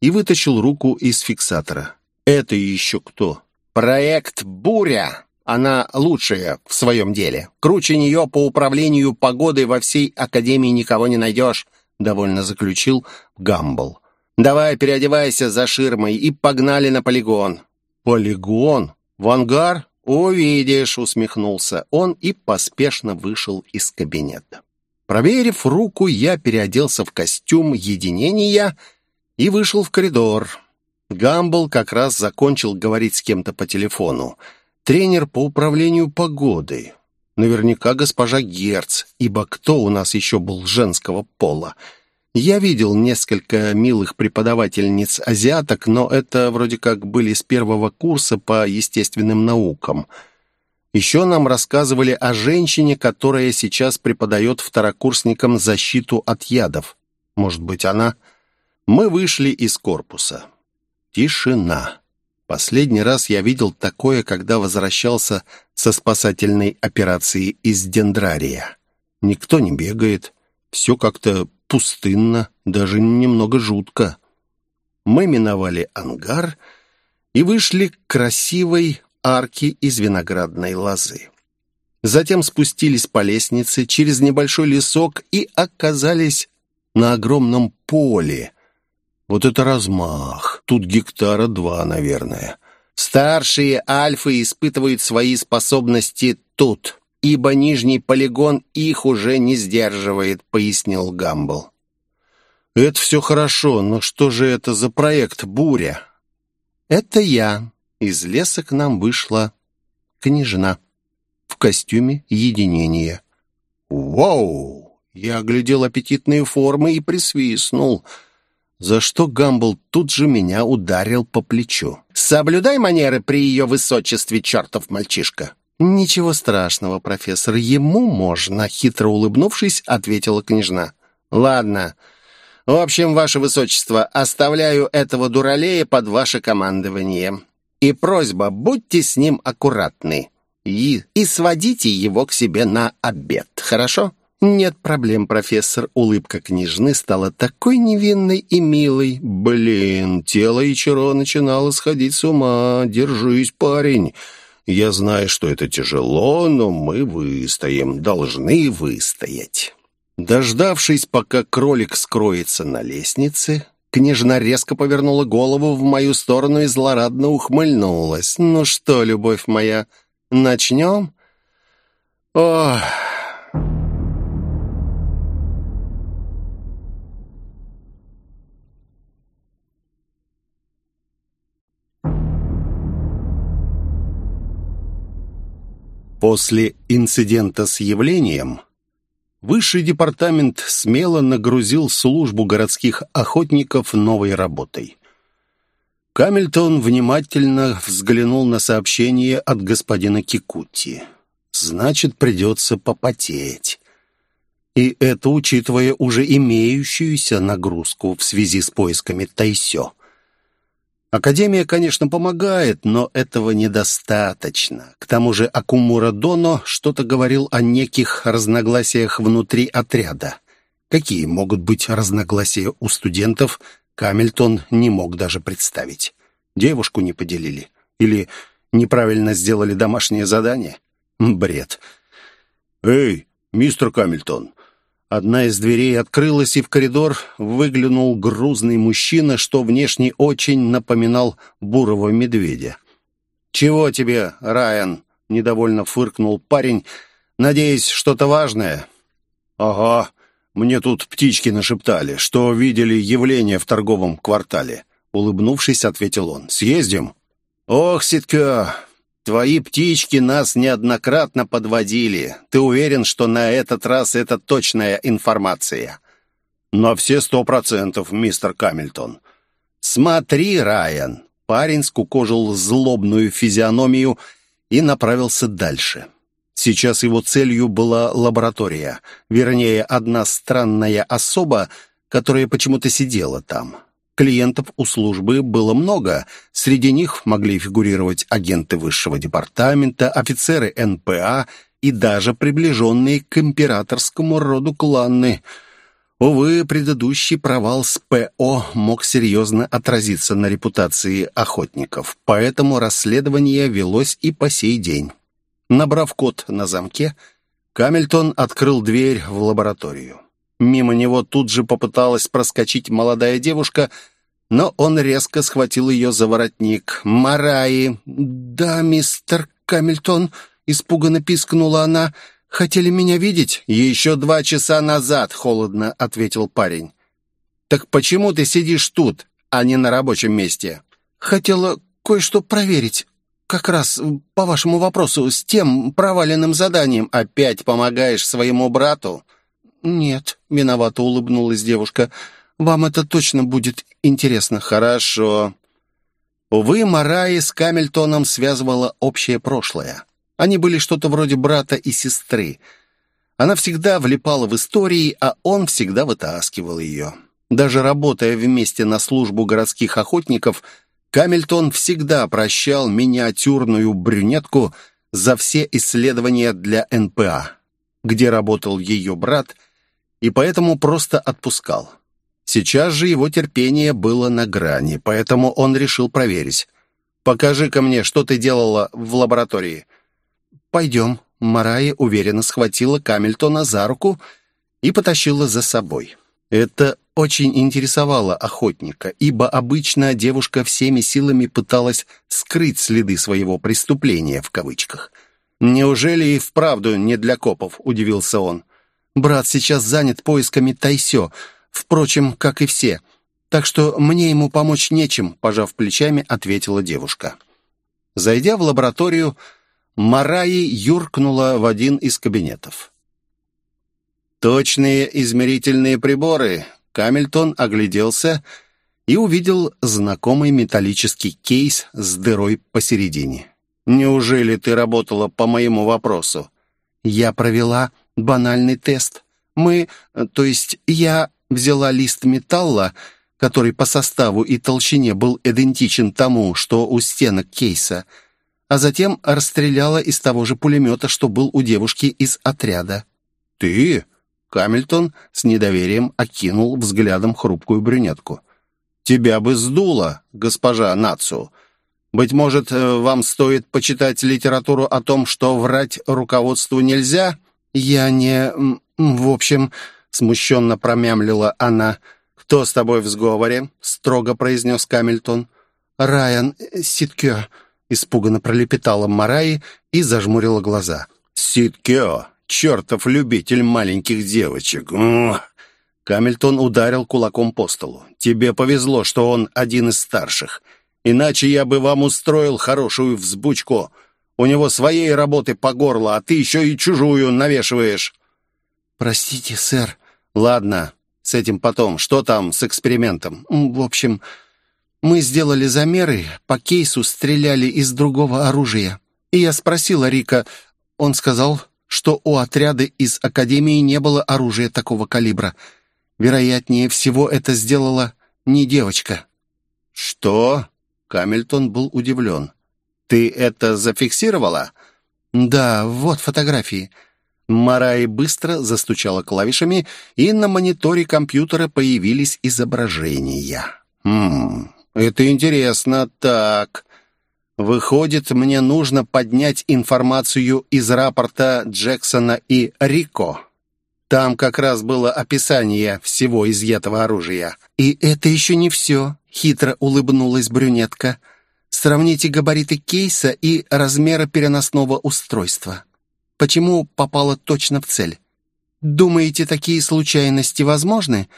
и вытащил руку из фиксатора. «Это еще кто?» «Проект «Буря». Она лучшая в своем деле. Круче нее по управлению погодой во всей Академии никого не найдешь», — довольно заключил Гамбл. «Давай, переодевайся за ширмой и погнали на полигон». «Полигон? В ангар?» «Увидишь», — усмехнулся он и поспешно вышел из кабинета. Проверив руку, я переоделся в костюм единения и вышел в коридор. Гамбл как раз закончил говорить с кем-то по телефону. Тренер по управлению погодой. Наверняка госпожа Герц, ибо кто у нас еще был женского пола? Я видел несколько милых преподавательниц-азиаток, но это вроде как были с первого курса по естественным наукам. Еще нам рассказывали о женщине, которая сейчас преподает второкурсникам защиту от ядов. Может быть, она... Мы вышли из корпуса. Тишина. Последний раз я видел такое, когда возвращался со спасательной операции из Дендрария. Никто не бегает, все как-то пустынно, даже немного жутко. Мы миновали ангар и вышли к красивой арке из виноградной лозы. Затем спустились по лестнице через небольшой лесок и оказались на огромном поле, вот это размах! Тут гектара два, наверное. Старшие альфы испытывают свои способности тут, ибо нижний полигон их уже не сдерживает, пояснил Гамбл. Это все хорошо, но что же это за проект «Буря»? Это я. Из леса к нам вышла княжна в костюме единения. Вау! Я оглядел аппетитные формы и присвистнул — за что Гамбл тут же меня ударил по плечу. «Соблюдай манеры при ее высочестве, чертов мальчишка!» «Ничего страшного, профессор, ему можно», — хитро улыбнувшись, ответила княжна. «Ладно. В общем, ваше высочество, оставляю этого дуралея под ваше командование. И просьба, будьте с ним аккуратны. И, и сводите его к себе на обед, хорошо?» «Нет проблем, профессор». Улыбка княжны стала такой невинной и милой. «Блин, тело Ичиро начинало сходить с ума. Держись, парень. Я знаю, что это тяжело, но мы выстоим, должны выстоять». Дождавшись, пока кролик скроется на лестнице, княжна резко повернула голову в мою сторону и злорадно ухмыльнулась. «Ну что, любовь моя, начнем?» «Ох...» После инцидента с явлением высший департамент смело нагрузил службу городских охотников новой работой. Камильтон внимательно взглянул на сообщение от господина Кикути. «Значит, придется попотеть». И это учитывая уже имеющуюся нагрузку в связи с поисками Тайсё. Академия, конечно, помогает, но этого недостаточно. К тому же Акумура Доно что-то говорил о неких разногласиях внутри отряда. Какие могут быть разногласия у студентов, Камильтон не мог даже представить. Девушку не поделили? Или неправильно сделали домашнее задание? Бред. «Эй, мистер Камильтон, Одна из дверей открылась, и в коридор выглянул грузный мужчина, что внешне очень напоминал бурого медведя. «Чего тебе, Райан?» — недовольно фыркнул парень. «Надеюсь, что-то важное?» «Ага, мне тут птички нашептали, что видели явление в торговом квартале». Улыбнувшись, ответил он. «Съездим?» «Ох, Ситко, твои птички нас неоднократно подводили. Ты уверен, что на этот раз это точная информация?» «На все сто процентов, мистер Камильтон». «Смотри, Райан!» Парень скукожил злобную физиономию и направился дальше. Сейчас его целью была лаборатория, вернее, одна странная особа, которая почему-то сидела там. Клиентов у службы было много. Среди них могли фигурировать агенты высшего департамента, офицеры НПА и даже приближенные к императорскому роду кланы. Увы, предыдущий провал с ПО мог серьезно отразиться на репутации охотников, поэтому расследование велось и по сей день. Набрав код на замке, Камильтон открыл дверь в лабораторию. Мимо него тут же попыталась проскочить молодая девушка, но он резко схватил ее за воротник. «Мараи!» «Да, мистер Камильтон!» — испуганно пискнула она. «Хотели меня видеть?» «Еще два часа назад», — холодно ответил парень. «Так почему ты сидишь тут, а не на рабочем месте?» «Хотела кое-что проверить. Как раз по вашему вопросу с тем проваленным заданием. Опять помогаешь своему брату?» «Нет», — виновато улыбнулась девушка. «Вам это точно будет интересно». «Хорошо». Увы, Мараи с Камильтоном связывало общее прошлое. Они были что-то вроде брата и сестры. Она всегда влипала в истории, а он всегда вытаскивал ее. Даже работая вместе на службу городских охотников, Камильтон всегда прощал миниатюрную брюнетку за все исследования для НПА, где работал ее брат – и поэтому просто отпускал. Сейчас же его терпение было на грани, поэтому он решил проверить. «Покажи-ка мне, что ты делала в лаборатории». «Пойдем». Марая уверенно схватила Камильтона за руку и потащила за собой. Это очень интересовало охотника, ибо обычно девушка всеми силами пыталась скрыть следы своего «преступления» в кавычках. «Неужели и вправду не для копов?» – удивился он. Брат сейчас занят поисками Тайсё, впрочем, как и все. Так что мне ему помочь нечем», — пожав плечами, ответила девушка. Зайдя в лабораторию, Мараи юркнула в один из кабинетов. «Точные измерительные приборы!» Камильтон огляделся и увидел знакомый металлический кейс с дырой посередине. «Неужели ты работала по моему вопросу?» «Я провела банальный тест. Мы, то есть я, взяла лист металла, который по составу и толщине был идентичен тому, что у стенок кейса, а затем расстреляла из того же пулемета, что был у девушки из отряда. «Ты?» Камильтон с недоверием окинул взглядом хрупкую брюнетку. «Тебя бы сдуло, госпожа Нацу. Быть может, э, вам стоит почитать литературу о том, что врать руководству нельзя?» «Я не... В общем...» — смущенно промямлила она. «Кто с тобой в сговоре?» — строго произнес Камильтон. «Райан э, Ситкё», — испуганно пролепетала Мараи и зажмурила глаза. «Ситкё, чертов любитель маленьких девочек!» Камильтон ударил кулаком по столу. «Тебе повезло, что он один из старших. Иначе я бы вам устроил хорошую взбучку. У него своей работы по горло, а ты еще и чужую навешиваешь». «Простите, сэр». «Ладно, с этим потом. Что там с экспериментом?» «В общем, мы сделали замеры, по кейсу стреляли из другого оружия. И я спросила Рика, он сказал, что у отряда из Академии не было оружия такого калибра. Вероятнее всего, это сделала не девочка». «Что?» Камильтон был удивлен. Ты это зафиксировала?» «Да, вот фотографии». Марай быстро застучала клавишами, и на мониторе компьютера появились изображения. «Хм, это интересно. Так, выходит, мне нужно поднять информацию из рапорта Джексона и Рико. Там как раз было описание всего изъятого оружия». «И это еще не все», — хитро улыбнулась брюнетка. Сравните габариты кейса и размеры переносного устройства. Почему попало точно в цель? Думаете, такие случайности возможны?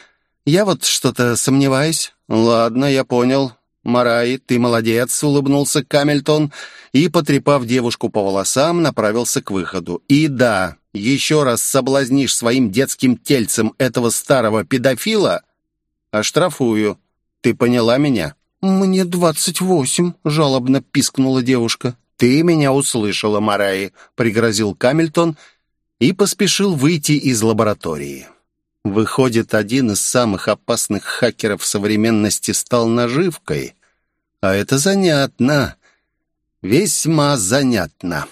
Я вот что-то сомневаюсь. Ладно, я понял. Марай, ты молодец», — улыбнулся Камильтон и, потрепав девушку по волосам, направился к выходу. «И да, еще раз соблазнишь своим детским тельцем этого старого педофила, оштрафую. Ты поняла меня?» «Мне двадцать восемь», — жалобно пискнула девушка. «Ты меня услышала, Мараи», — пригрозил Камильтон и поспешил выйти из лаборатории. Выходит, один из самых опасных хакеров современности стал наживкой. А это занятно. Весьма занятно.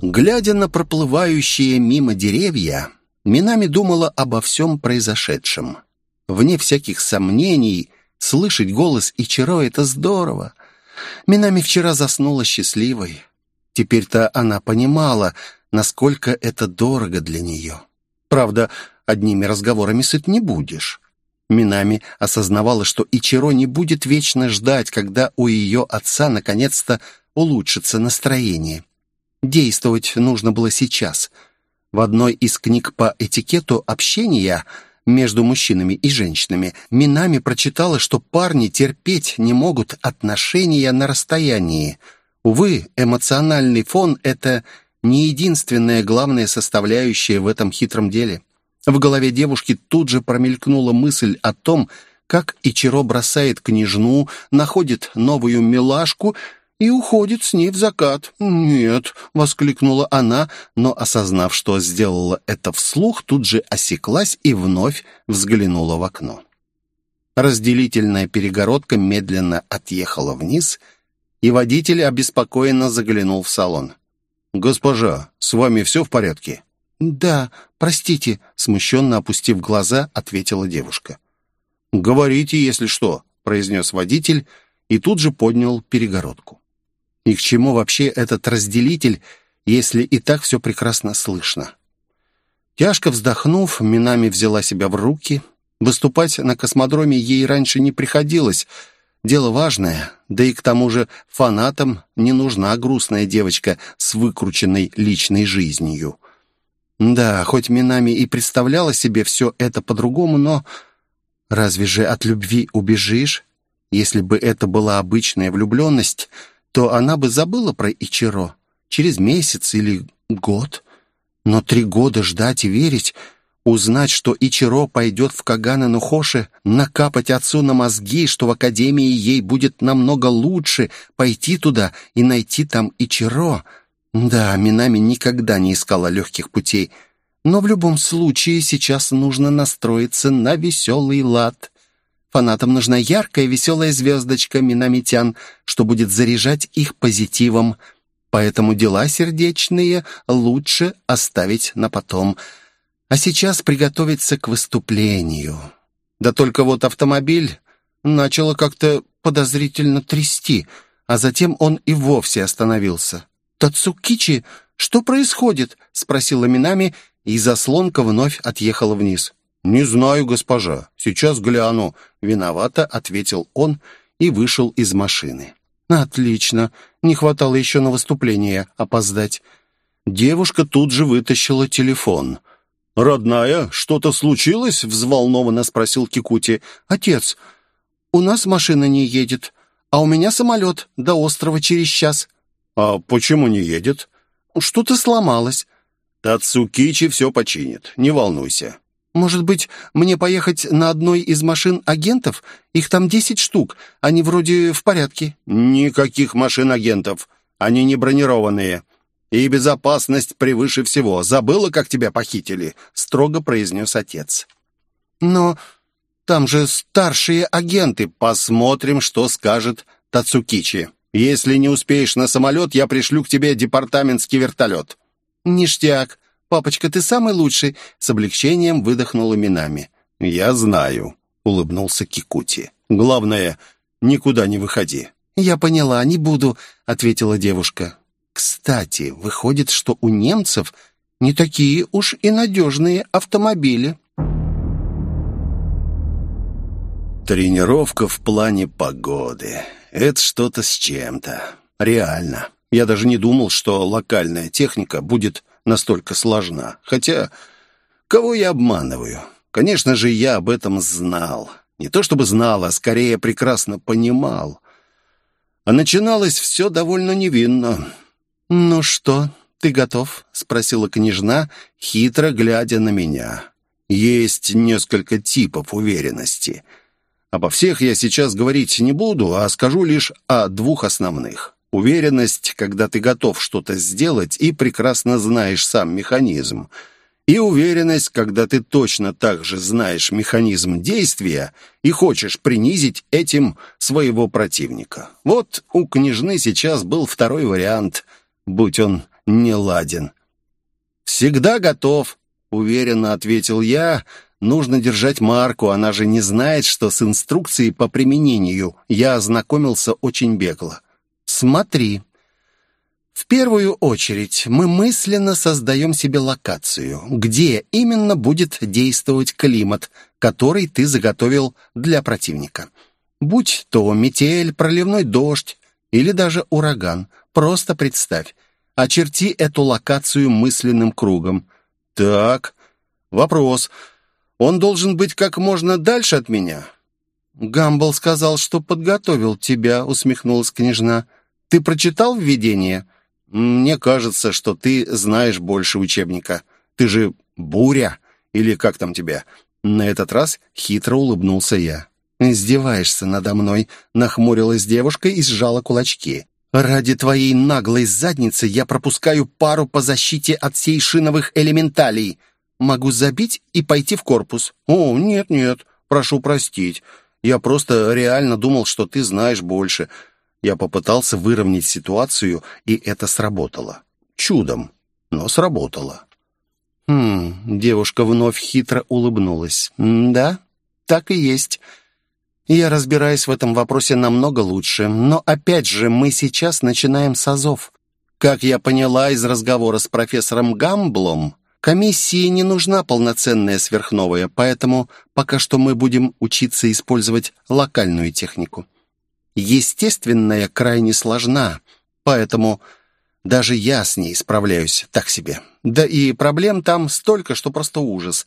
Глядя на проплывающие мимо деревья, Минами думала обо всем произошедшем. Вне всяких сомнений, слышать голос Ичиро — это здорово. Минами вчера заснула счастливой. Теперь-то она понимала, насколько это дорого для нее. Правда, одними разговорами сыт не будешь. Минами осознавала, что Ичиро не будет вечно ждать, когда у ее отца наконец-то улучшится настроение. Действовать нужно было сейчас. В одной из книг по этикету общения между мужчинами и женщинами Минами прочитала, что парни терпеть не могут отношения на расстоянии. Увы, эмоциональный фон — это не единственная главная составляющая в этом хитром деле. В голове девушки тут же промелькнула мысль о том, как Ичиро бросает княжну, находит новую милашку и уходит с ней в закат. «Нет», — воскликнула она, но, осознав, что сделала это вслух, тут же осеклась и вновь взглянула в окно. Разделительная перегородка медленно отъехала вниз, и водитель обеспокоенно заглянул в салон. «Госпожа, с вами все в порядке?» «Да, простите», — смущенно опустив глаза, ответила девушка. «Говорите, если что», — произнес водитель и тут же поднял перегородку. И к чему вообще этот разделитель, если и так все прекрасно слышно? Тяжко вздохнув, Минами взяла себя в руки. Выступать на космодроме ей раньше не приходилось — Дело важное, да и к тому же фанатам не нужна грустная девочка с выкрученной личной жизнью. Да, хоть Минами и представляла себе все это по-другому, но разве же от любви убежишь? Если бы это была обычная влюбленность, то она бы забыла про Ичиро через месяц или год. Но три года ждать и верить Узнать, что Ичиро пойдет в Кагана Нухоши, накапать отцу на мозги, что в академии ей будет намного лучше, пойти туда и найти там Ичиро. Да, Минами никогда не искала легких путей, но в любом случае сейчас нужно настроиться на веселый лад. Фанатам нужна яркая веселая звездочка Минамитян, что будет заряжать их позитивом. Поэтому дела сердечные лучше оставить на потом – а сейчас приготовиться к выступлению. Да только вот автомобиль начало как-то подозрительно трясти, а затем он и вовсе остановился. «Тацукичи, что происходит?» — спросила Минами, и заслонка вновь отъехала вниз. «Не знаю, госпожа. Сейчас гляну». Виновато ответил он и вышел из машины. «Отлично. Не хватало еще на выступление опоздать». Девушка тут же вытащила телефон. «Родная, что-то случилось?» — взволнованно спросил Кикути. «Отец, у нас машина не едет, а у меня самолет до острова через час». «А почему не едет?» «Что-то сломалось». «Тацукичи все починит, не волнуйся». «Может быть, мне поехать на одной из машин агентов? Их там десять штук, они вроде в порядке». «Никаких машин агентов, они не бронированные». «И безопасность превыше всего. Забыла, как тебя похитили?» — строго произнес отец. «Но там же старшие агенты. Посмотрим, что скажет Тацукичи. Если не успеешь на самолет, я пришлю к тебе департаментский вертолет». «Ништяк. Папочка, ты самый лучший!» — с облегчением выдохнула Минами. «Я знаю», — улыбнулся Кикути. «Главное, никуда не выходи». «Я поняла, не буду», — ответила девушка. Кстати, выходит, что у немцев не такие уж и надежные автомобили. Тренировка в плане погоды. Это что-то с чем-то. Реально. Я даже не думал, что локальная техника будет настолько сложна. Хотя, кого я обманываю? Конечно же, я об этом знал. Не то чтобы знал, а скорее прекрасно понимал. А начиналось все довольно невинно. «Ну что, ты готов?» — спросила княжна, хитро глядя на меня. «Есть несколько типов уверенности. Обо всех я сейчас говорить не буду, а скажу лишь о двух основных. Уверенность, когда ты готов что-то сделать и прекрасно знаешь сам механизм — и уверенность, когда ты точно так же знаешь механизм действия и хочешь принизить этим своего противника. Вот у княжны сейчас был второй вариант, будь он не ладен. «Всегда готов», — уверенно ответил я. «Нужно держать марку, она же не знает, что с инструкцией по применению я ознакомился очень бегло». «Смотри», в первую очередь мы мысленно создаем себе локацию, где именно будет действовать климат, который ты заготовил для противника. Будь то метель, проливной дождь или даже ураган. Просто представь. Очерти эту локацию мысленным кругом. Так, вопрос. Он должен быть как можно дальше от меня? Гамбл сказал, что подготовил тебя, усмехнулась княжна. Ты прочитал введение? — «Мне кажется, что ты знаешь больше учебника. Ты же Буря, или как там тебя?» На этот раз хитро улыбнулся я. «Издеваешься надо мной», — нахмурилась девушка и сжала кулачки. «Ради твоей наглой задницы я пропускаю пару по защите от сейшиновых элементалей. Могу забить и пойти в корпус». «О, нет-нет, прошу простить. Я просто реально думал, что ты знаешь больше. Я попытался выровнять ситуацию, и это сработало. Чудом, но сработало. «Хм...» — девушка вновь хитро улыбнулась. «Да, так и есть. Я разбираюсь в этом вопросе намного лучше, но опять же мы сейчас начинаем с азов. Как я поняла из разговора с профессором Гамблом, комиссии не нужна полноценная сверхновая, поэтому пока что мы будем учиться использовать локальную технику. Естественная крайне сложна, поэтому даже я с ней справляюсь так себе. Да и проблем там столько, что просто ужас.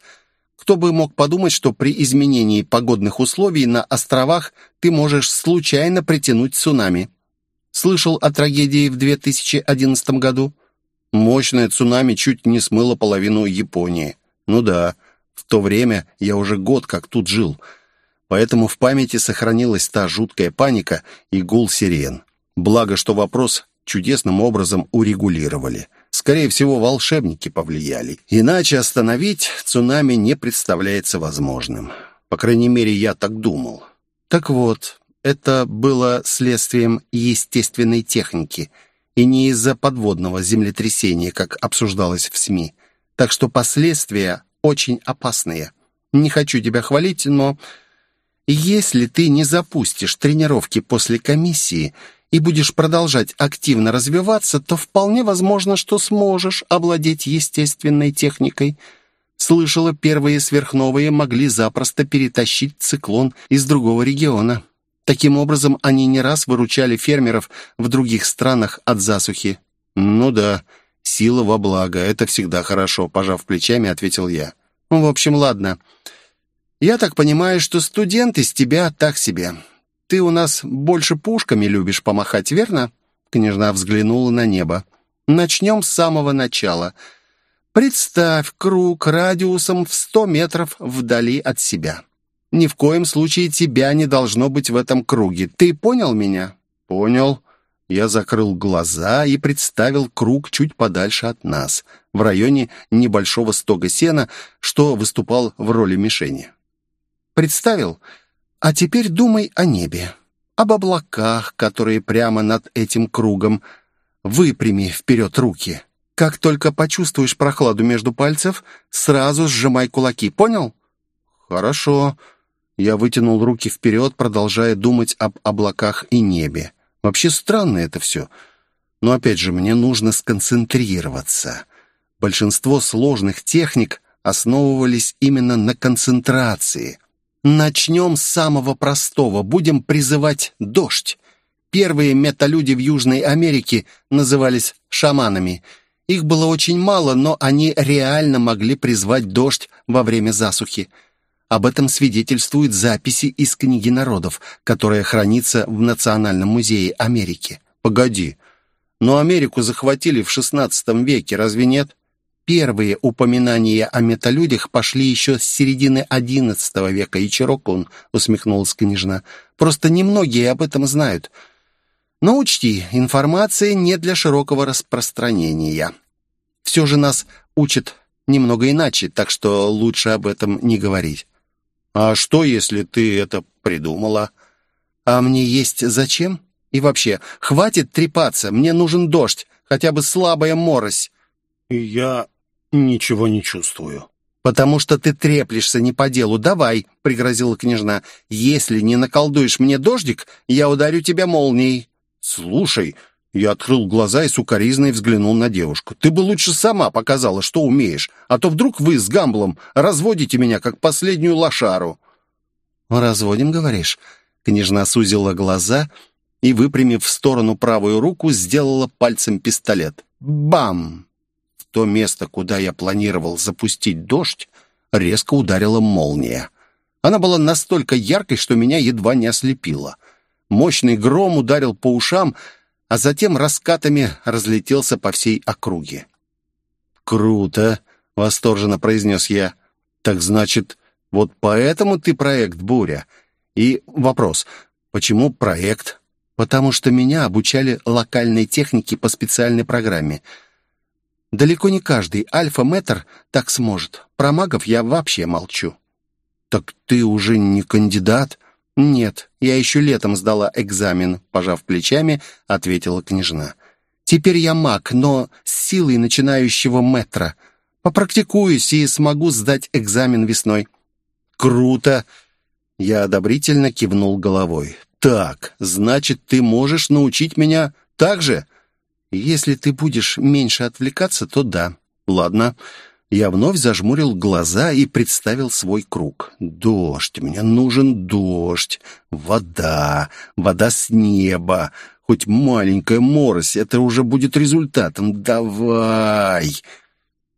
Кто бы мог подумать, что при изменении погодных условий на островах ты можешь случайно притянуть цунами. Слышал о трагедии в 2011 году? Мощное цунами чуть не смыло половину Японии. Ну да, в то время я уже год как тут жил — Поэтому в памяти сохранилась та жуткая паника и гул сирен. Благо, что вопрос чудесным образом урегулировали. Скорее всего, волшебники повлияли. Иначе остановить цунами не представляется возможным. По крайней мере, я так думал. Так вот, это было следствием естественной техники и не из-за подводного землетрясения, как обсуждалось в СМИ. Так что последствия очень опасные. Не хочу тебя хвалить, но если ты не запустишь тренировки после комиссии и будешь продолжать активно развиваться, то вполне возможно, что сможешь овладеть естественной техникой. Слышала, первые сверхновые могли запросто перетащить циклон из другого региона. Таким образом, они не раз выручали фермеров в других странах от засухи. «Ну да, сила во благо, это всегда хорошо», — пожав плечами, ответил я. «В общем, ладно». «Я так понимаю, что студент из тебя так себе. Ты у нас больше пушками любишь помахать, верно?» Княжна взглянула на небо. «Начнем с самого начала. Представь круг радиусом в сто метров вдали от себя. Ни в коем случае тебя не должно быть в этом круге. Ты понял меня?» «Понял». Я закрыл глаза и представил круг чуть подальше от нас, в районе небольшого стога сена, что выступал в роли мишени. Представил? А теперь думай о небе, об облаках, которые прямо над этим кругом. Выпрями вперед руки. Как только почувствуешь прохладу между пальцев, сразу сжимай кулаки, понял? Хорошо. Я вытянул руки вперед, продолжая думать об облаках и небе. Вообще странно это все. Но опять же, мне нужно сконцентрироваться. Большинство сложных техник основывались именно на концентрации. Начнем с самого простого. Будем призывать дождь. Первые металюди в Южной Америке назывались шаманами. Их было очень мало, но они реально могли призвать дождь во время засухи. Об этом свидетельствуют записи из книги народов, которая хранится в Национальном музее Америки. Погоди, но Америку захватили в XVI веке, разве нет? Первые упоминания о металюдях пошли еще с середины XI века, и Чирокун, усмехнулась княжна. Просто немногие об этом знают. Но учти, информация не для широкого распространения. Все же нас учат немного иначе, так что лучше об этом не говорить. А что, если ты это придумала? А мне есть зачем? И вообще, хватит трепаться, мне нужен дождь, хотя бы слабая морось». «Я ничего не чувствую». «Потому что ты треплешься не по делу. Давай», — пригрозила княжна. «Если не наколдуешь мне дождик, я ударю тебя молнией». «Слушай», — я открыл глаза и сукоризной взглянул на девушку. «Ты бы лучше сама показала, что умеешь, а то вдруг вы с Гамблом разводите меня, как последнюю лошару». «Разводим, говоришь?» Княжна сузила глаза и, выпрямив в сторону правую руку, сделала пальцем пистолет. Бам! То место, куда я планировал запустить дождь, резко ударила молния. Она была настолько яркой, что меня едва не ослепило. Мощный гром ударил по ушам, а затем раскатами разлетелся по всей округе. «Круто!» — восторженно произнес я. «Так значит, вот поэтому ты проект «Буря». И вопрос, почему проект потому что меня обучали локальной технике по специальной программе. Далеко не каждый альфа-метр так сможет. Про магов я вообще молчу». «Так ты уже не кандидат?» «Нет, я еще летом сдала экзамен», — пожав плечами, ответила княжна. «Теперь я маг, но с силой начинающего метра. Попрактикуюсь и смогу сдать экзамен весной». «Круто!» Я одобрительно кивнул головой. «Так, значит, ты можешь научить меня так же?» «Если ты будешь меньше отвлекаться, то да». «Ладно». Я вновь зажмурил глаза и представил свой круг. «Дождь, мне нужен дождь, вода, вода с неба, хоть маленькая морось, это уже будет результатом. Давай!»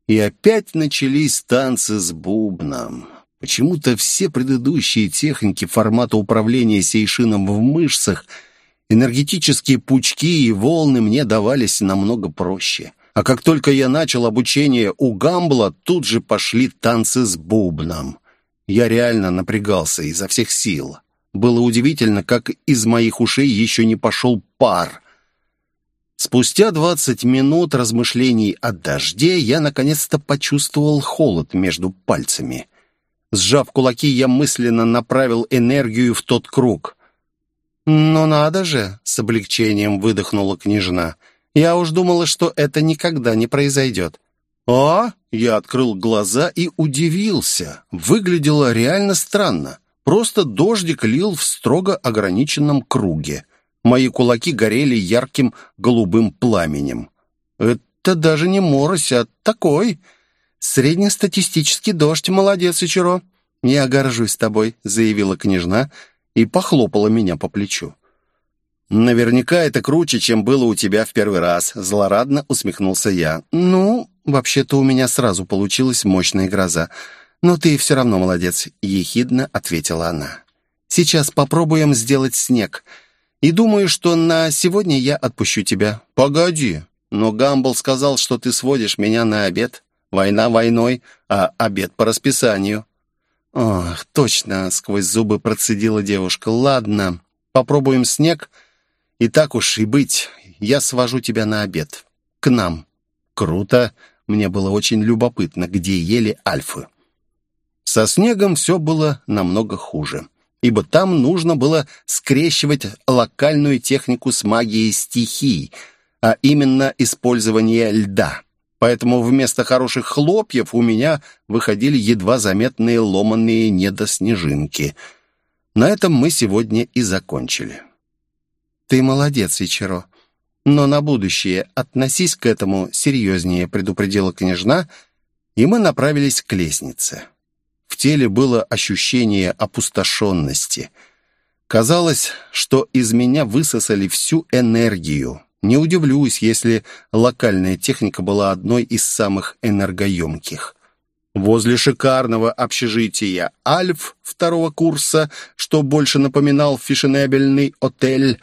И опять начались танцы с бубном. Почему-то все предыдущие техники формата управления сейшином в мышцах, энергетические пучки и волны мне давались намного проще. А как только я начал обучение у Гамбла, тут же пошли танцы с бубном. Я реально напрягался изо всех сил. Было удивительно, как из моих ушей еще не пошел пар. Спустя двадцать минут размышлений о дожде я наконец-то почувствовал холод между пальцами. Сжав кулаки, я мысленно направил энергию в тот круг. «Ну надо же!» — с облегчением выдохнула княжна. «Я уж думала, что это никогда не произойдет». «А?» — я открыл глаза и удивился. Выглядело реально странно. Просто дождик лил в строго ограниченном круге. Мои кулаки горели ярким голубым пламенем. «Это даже не морось, а такой!» «Среднестатистический дождь, молодец, Ичиро!» «Я горжусь тобой», — заявила княжна и похлопала меня по плечу. «Наверняка это круче, чем было у тебя в первый раз», — злорадно усмехнулся я. «Ну, вообще-то у меня сразу получилась мощная гроза. Но ты все равно молодец», — ехидно ответила она. «Сейчас попробуем сделать снег. И думаю, что на сегодня я отпущу тебя». «Погоди, но Гамбл сказал, что ты сводишь меня на обед». Война войной, а обед по расписанию». «Ох, точно!» — сквозь зубы процедила девушка. «Ладно, попробуем снег. И так уж и быть, я свожу тебя на обед. К нам». «Круто!» Мне было очень любопытно, где ели альфы. Со снегом все было намного хуже, ибо там нужно было скрещивать локальную технику с магией стихий, а именно использование льда поэтому вместо хороших хлопьев у меня выходили едва заметные ломанные недоснежинки. На этом мы сегодня и закончили. «Ты молодец, Ичиро. Но на будущее относись к этому серьезнее», — предупредила княжна, и мы направились к лестнице. В теле было ощущение опустошенности. Казалось, что из меня высосали всю энергию. Не удивлюсь, если локальная техника была одной из самых энергоемких. Возле шикарного общежития «Альф» второго курса, что больше напоминал фешенебельный отель,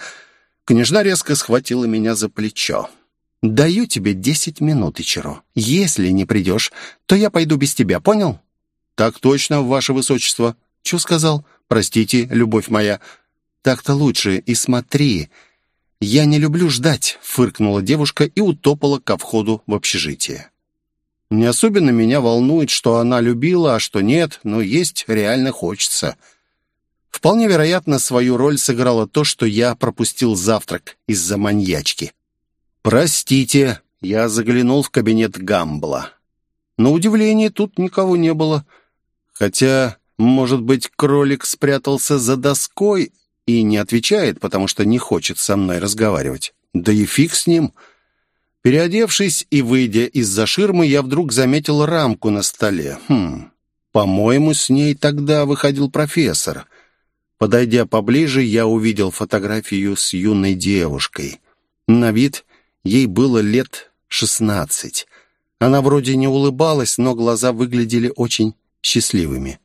княжна резко схватила меня за плечо. «Даю тебе десять минут, Ичиро. Если не придешь, то я пойду без тебя, понял?» «Так точно, ваше высочество». «Чё сказал?» «Простите, любовь моя». «Так-то лучше. И смотри. Я не люблю ждать», — фыркнула девушка и утопала ко входу в общежитие. Не особенно меня волнует, что она любила, а что нет, но есть реально хочется. Вполне вероятно, свою роль сыграло то, что я пропустил завтрак из-за маньячки. «Простите», — я заглянул в кабинет Гамбла. На удивление, тут никого не было. Хотя, может быть, кролик спрятался за доской и не отвечает, потому что не хочет со мной разговаривать. Да и фиг с ним. Переодевшись и выйдя из-за ширмы, я вдруг заметил рамку на столе. Хм, по-моему, с ней тогда выходил профессор. Подойдя поближе, я увидел фотографию с юной девушкой. На вид ей было лет шестнадцать. Она вроде не улыбалась, но глаза выглядели очень счастливыми.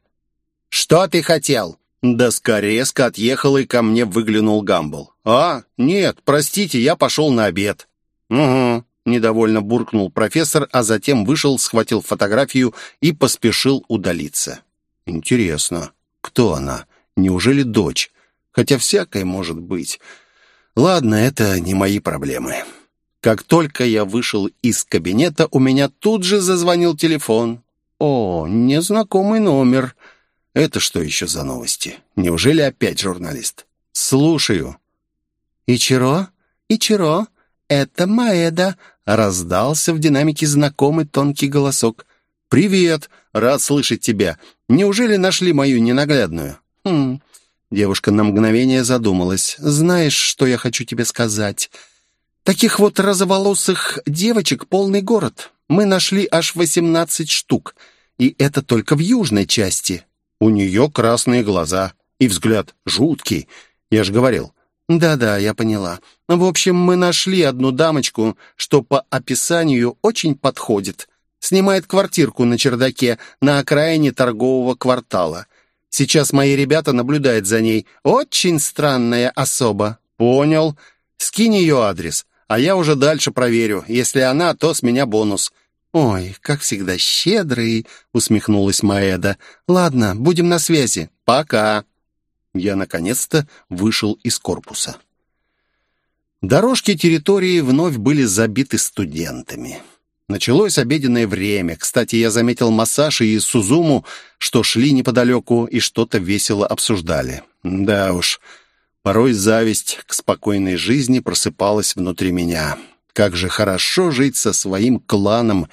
«Что ты хотел?» Доска резко отъехала, и ко мне выглянул Гамбл. «А, нет, простите, я пошел на обед». «Угу», — недовольно буркнул профессор, а затем вышел, схватил фотографию и поспешил удалиться. «Интересно, кто она? Неужели дочь? Хотя всякое может быть. Ладно, это не мои проблемы». Как только я вышел из кабинета, у меня тут же зазвонил телефон. «О, незнакомый номер». «Это что еще за новости? Неужели опять журналист?» «Слушаю». «Ичиро? Ичиро? «Это Маэда!» — раздался в динамике знакомый тонкий голосок. «Привет! Рад слышать тебя. Неужели нашли мою ненаглядную?» «Хм...» Девушка на мгновение задумалась. «Знаешь, что я хочу тебе сказать? Таких вот розоволосых девочек полный город. Мы нашли аж восемнадцать штук. И это только в южной части. У нее красные глаза и взгляд жуткий. Я же говорил, «Да-да, я поняла. В общем, мы нашли одну дамочку, что по описанию очень подходит. Снимает квартирку на чердаке на окраине торгового квартала. Сейчас мои ребята наблюдают за ней. Очень странная особа». «Понял. Скинь ее адрес, а я уже дальше проверю. Если она, то с меня бонус». «Ой, как всегда щедрый», — усмехнулась Маэда. «Ладно, будем на связи. Пока» я наконец-то вышел из корпуса. Дорожки территории вновь были забиты студентами. Началось обеденное время. Кстати, я заметил массаж и Сузуму, что шли неподалеку и что-то весело обсуждали. Да уж, порой зависть к спокойной жизни просыпалась внутри меня. Как же хорошо жить со своим кланом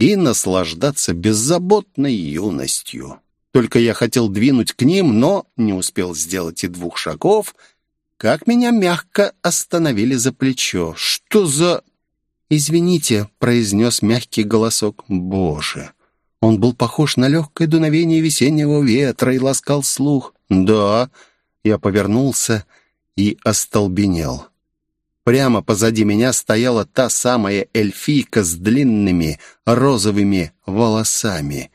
и наслаждаться беззаботной юностью. Только я хотел двинуть к ним, но не успел сделать и двух шагов, как меня мягко остановили за плечо. «Что за...» «Извините», — произнес мягкий голосок. «Боже!» Он был похож на легкое дуновение весеннего ветра и ласкал слух. «Да». Я повернулся и остолбенел. Прямо позади меня стояла та самая эльфийка с длинными розовыми волосами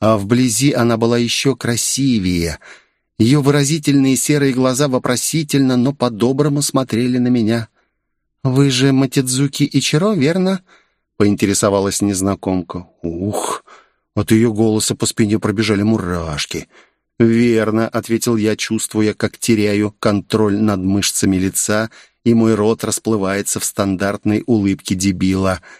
а вблизи она была еще красивее. Ее выразительные серые глаза вопросительно, но по-доброму смотрели на меня. «Вы же Матидзуки Ичиро, верно?» — поинтересовалась незнакомка. «Ух!» От ее голоса по спине пробежали мурашки. «Верно», — ответил я, чувствуя, как теряю контроль над мышцами лица, и мой рот расплывается в стандартной улыбке дебила —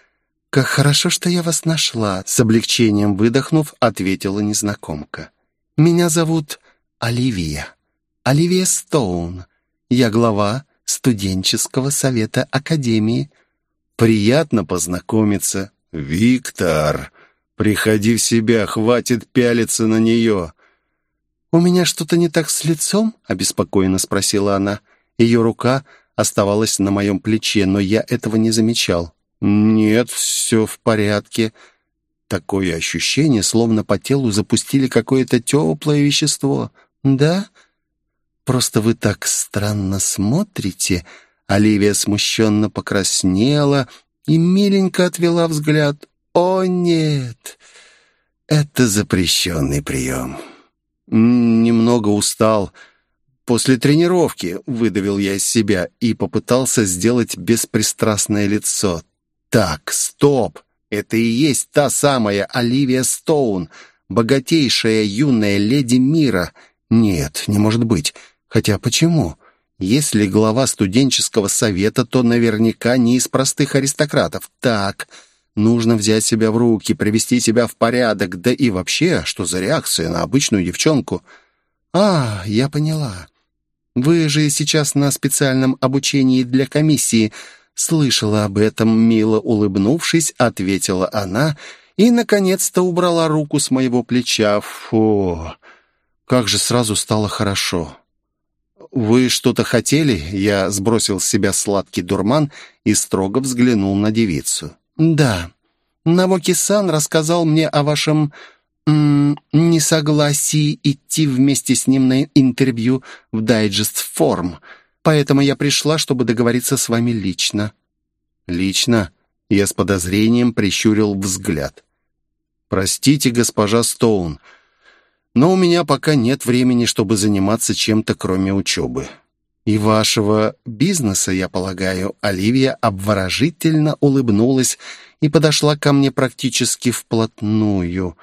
«Как хорошо, что я вас нашла», — с облегчением выдохнув, ответила незнакомка. «Меня зовут Оливия. Оливия Стоун. Я глава студенческого совета Академии. Приятно познакомиться. Виктор, приходи в себя, хватит пялиться на нее». «У меня что-то не так с лицом?» — обеспокоенно спросила она. Ее рука оставалась на моем плече, но я этого не замечал. «Нет, все в порядке». Такое ощущение, словно по телу запустили какое-то теплое вещество. «Да? Просто вы так странно смотрите». Оливия смущенно покраснела и миленько отвела взгляд. «О, нет! Это запрещенный прием. Немного устал. После тренировки выдавил я из себя и попытался сделать беспристрастное лицо. Так, стоп. Это и есть та самая Оливия Стоун, богатейшая юная леди мира. Нет, не может быть. Хотя почему? Если глава студенческого совета, то наверняка не из простых аристократов. Так, нужно взять себя в руки, привести себя в порядок. Да и вообще, что за реакция на обычную девчонку? А, я поняла. Вы же сейчас на специальном обучении для комиссии. Слышала об этом, мило улыбнувшись, ответила она и, наконец-то, убрала руку с моего плеча. Фу, как же сразу стало хорошо. «Вы что-то хотели?» Я сбросил с себя сладкий дурман и строго взглянул на девицу. «Да. Навоки-сан рассказал мне о вашем несогласии идти вместе с ним на интервью в дайджест форм, поэтому я пришла, чтобы договориться с вами лично». «Лично?» Я с подозрением прищурил взгляд. «Простите, госпожа Стоун, но у меня пока нет времени, чтобы заниматься чем-то, кроме учебы. И вашего бизнеса, я полагаю, Оливия обворожительно улыбнулась и подошла ко мне практически вплотную.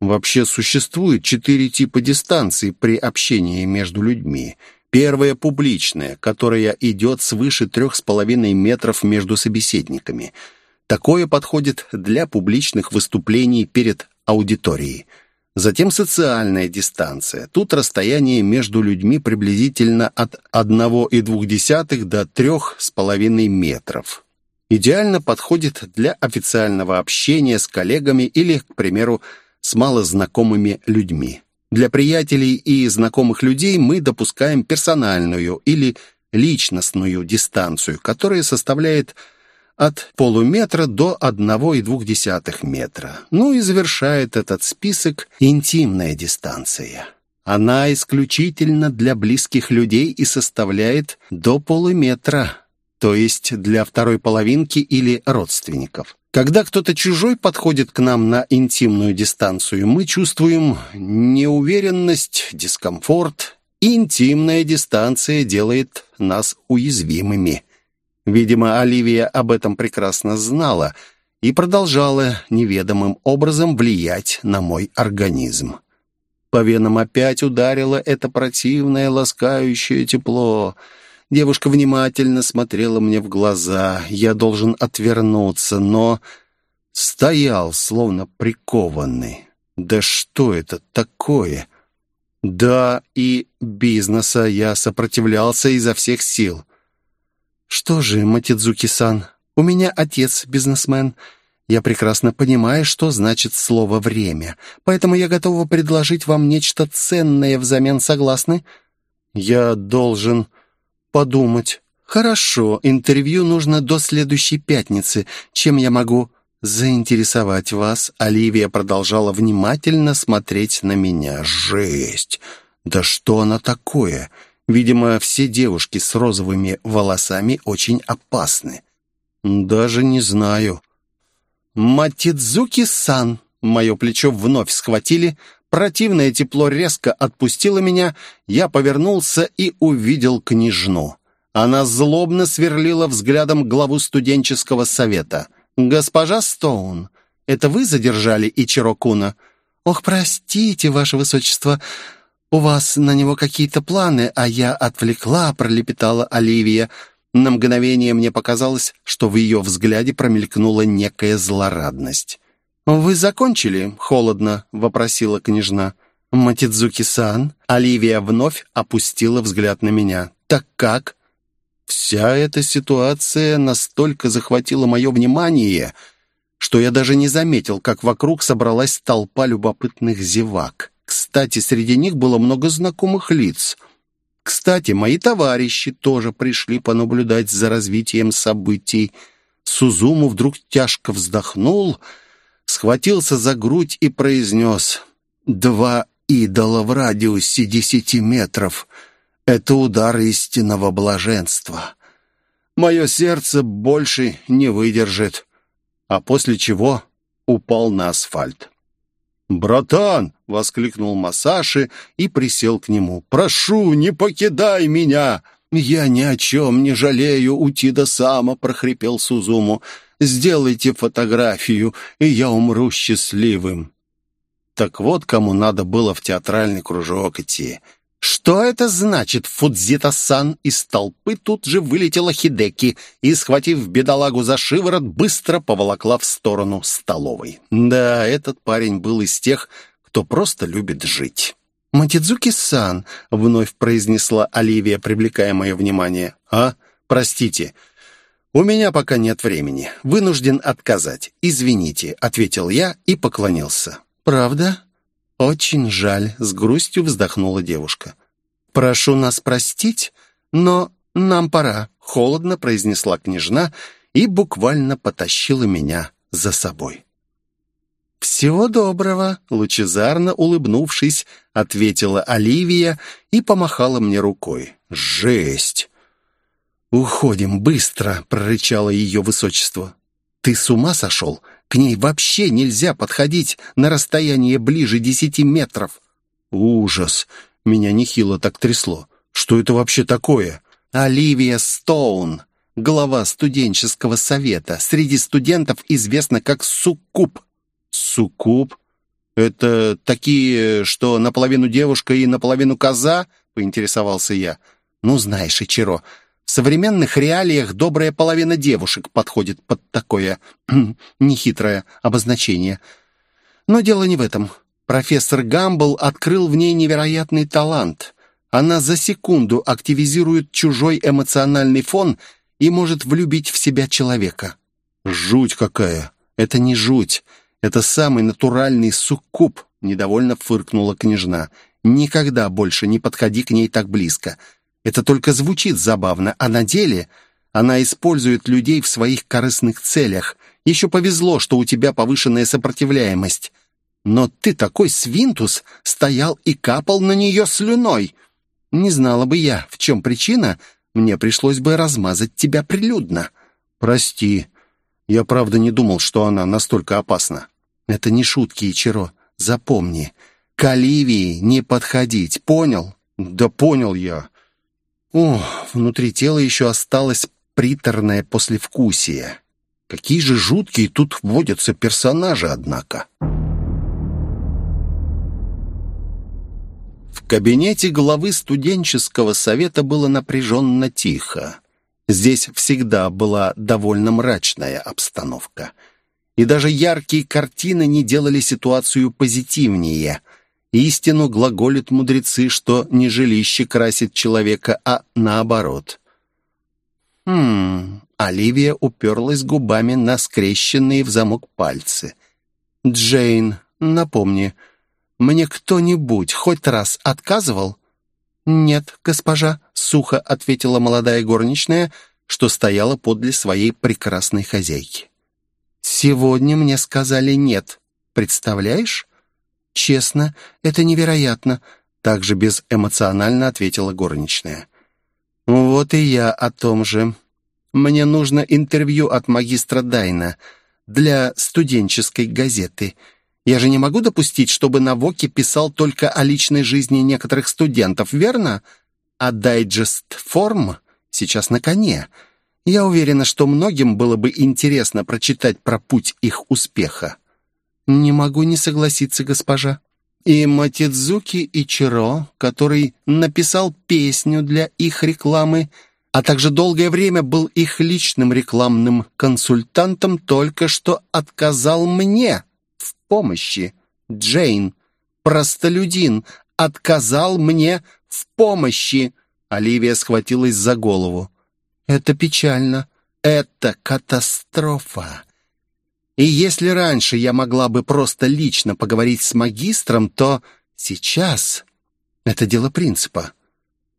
Вообще существует четыре типа дистанций при общении между людьми. Первая публичная, которая идет свыше трех с половиной метров между собеседниками. Такое подходит для публичных выступлений перед аудиторией. Затем социальная дистанция. Тут расстояние между людьми приблизительно от 1,2 до 3,5 метров. Идеально подходит для официального общения с коллегами или, к примеру, с малознакомыми людьми. Для приятелей и знакомых людей мы допускаем персональную или личностную дистанцию, которая составляет от полуметра до одного и двух десятых метра. Ну и завершает этот список интимная дистанция. Она исключительно для близких людей и составляет до полуметра, то есть для второй половинки или родственников. Когда кто-то чужой подходит к нам на интимную дистанцию, мы чувствуем неуверенность, дискомфорт. Интимная дистанция делает нас уязвимыми. Видимо, Оливия об этом прекрасно знала и продолжала неведомым образом влиять на мой организм. По венам опять ударило это противное, ласкающее тепло. Девушка внимательно смотрела мне в глаза. Я должен отвернуться, но стоял, словно прикованный. Да что это такое? Да, и бизнеса я сопротивлялся изо всех сил. «Что же, Матидзуки-сан, у меня отец бизнесмен. Я прекрасно понимаю, что значит слово «время», поэтому я готова предложить вам нечто ценное взамен, согласны?» «Я должен подумать». «Хорошо, интервью нужно до следующей пятницы. Чем я могу заинтересовать вас?» Оливия продолжала внимательно смотреть на меня. «Жесть! Да что она такое?» Видимо, все девушки с розовыми волосами очень опасны. Даже не знаю. Матидзуки-сан. Мое плечо вновь схватили. Противное тепло резко отпустило меня. Я повернулся и увидел княжну. Она злобно сверлила взглядом главу студенческого совета. «Госпожа Стоун, это вы задержали Ичирокуна?» «Ох, простите, ваше высочество, «У вас на него какие-то планы, а я отвлекла», — пролепетала Оливия. На мгновение мне показалось, что в ее взгляде промелькнула некая злорадность. «Вы закончили?» — холодно вопросила княжна. «Матидзуки-сан?» Оливия вновь опустила взгляд на меня. «Так как?» Вся эта ситуация настолько захватила мое внимание, что я даже не заметил, как вокруг собралась толпа любопытных зевак. Кстати, среди них было много знакомых лиц. Кстати, мои товарищи тоже пришли понаблюдать за развитием событий. Сузуму вдруг тяжко вздохнул, схватился за грудь и произнес «Два идола в радиусе десяти метров — это удар истинного блаженства. Мое сердце больше не выдержит». А после чего упал на асфальт. «Братан!» — воскликнул Масаши и присел к нему. «Прошу, не покидай меня!» «Я ни о чем не жалею, Утида Сама!» — прохрипел Сузуму. «Сделайте фотографию, и я умру счастливым!» Так вот, кому надо было в театральный кружок идти. «Что это значит, Фудзита-сан?» Из толпы тут же вылетела Хидеки и, схватив бедолагу за шиворот, быстро поволокла в сторону столовой. Да, этот парень был из тех, кто просто любит жить. «Матидзуки-сан», — вновь произнесла Оливия, привлекая мое внимание. «А? Простите. У меня пока нет времени. Вынужден отказать. Извините», — ответил я и поклонился. «Правда?» «Очень жаль», — с грустью вздохнула девушка. «Прошу нас простить, но нам пора», — холодно произнесла княжна и буквально потащила меня за собой. «Всего доброго!» — лучезарно улыбнувшись, ответила Оливия и помахала мне рукой. «Жесть!» «Уходим быстро!» — прорычало ее высочество. «Ты с ума сошел? К ней вообще нельзя подходить на расстояние ближе десяти метров. Ужас! Меня нехило так трясло. Что это вообще такое? Оливия Стоун, глава студенческого совета. Среди студентов известна как Суккуб. Суккуб? Это такие, что наполовину девушка и наполовину коза? Поинтересовался я. Ну, знаешь, Ичиро, в современных реалиях добрая половина девушек подходит под такое нехитрое обозначение. Но дело не в этом. Профессор Гамбл открыл в ней невероятный талант. Она за секунду активизирует чужой эмоциональный фон и может влюбить в себя человека. Жуть какая! Это не жуть. Это самый натуральный суккуб, недовольно фыркнула княжна. Никогда больше не подходи к ней так близко. Это только звучит забавно, а на деле она использует людей в своих корыстных целях. Еще повезло, что у тебя повышенная сопротивляемость. Но ты такой свинтус стоял и капал на нее слюной. Не знала бы я, в чем причина, мне пришлось бы размазать тебя прилюдно. Прости, я правда не думал, что она настолько опасна. Это не шутки, Ичиро. Запомни, к Оливии не подходить, понял? Да понял я. О, внутри тела еще осталось приторное послевкусие. Какие же жуткие тут вводятся персонажи, однако. В кабинете главы студенческого совета было напряженно тихо. Здесь всегда была довольно мрачная обстановка. И даже яркие картины не делали ситуацию позитивнее – Истину глаголят мудрецы, что не жилище красит человека, а наоборот. Хм, Оливия уперлась губами на скрещенные в замок пальцы. «Джейн, напомни, мне кто-нибудь хоть раз отказывал?» «Нет, госпожа», — сухо ответила молодая горничная, что стояла подле своей прекрасной хозяйки. «Сегодня мне сказали нет. Представляешь?» «Честно, это невероятно», — также безэмоционально ответила горничная. «Вот и я о том же. Мне нужно интервью от магистра Дайна для студенческой газеты. Я же не могу допустить, чтобы на ВОКе писал только о личной жизни некоторых студентов, верно? А дайджест форм сейчас на коне. Я уверена, что многим было бы интересно прочитать про путь их успеха». «Не могу не согласиться, госпожа». И Матидзуки Ичиро, который написал песню для их рекламы, а также долгое время был их личным рекламным консультантом, только что отказал мне в помощи. Джейн, простолюдин, отказал мне в помощи. Оливия схватилась за голову. «Это печально. Это катастрофа. И если раньше я могла бы просто лично поговорить с магистром, то сейчас это дело принципа.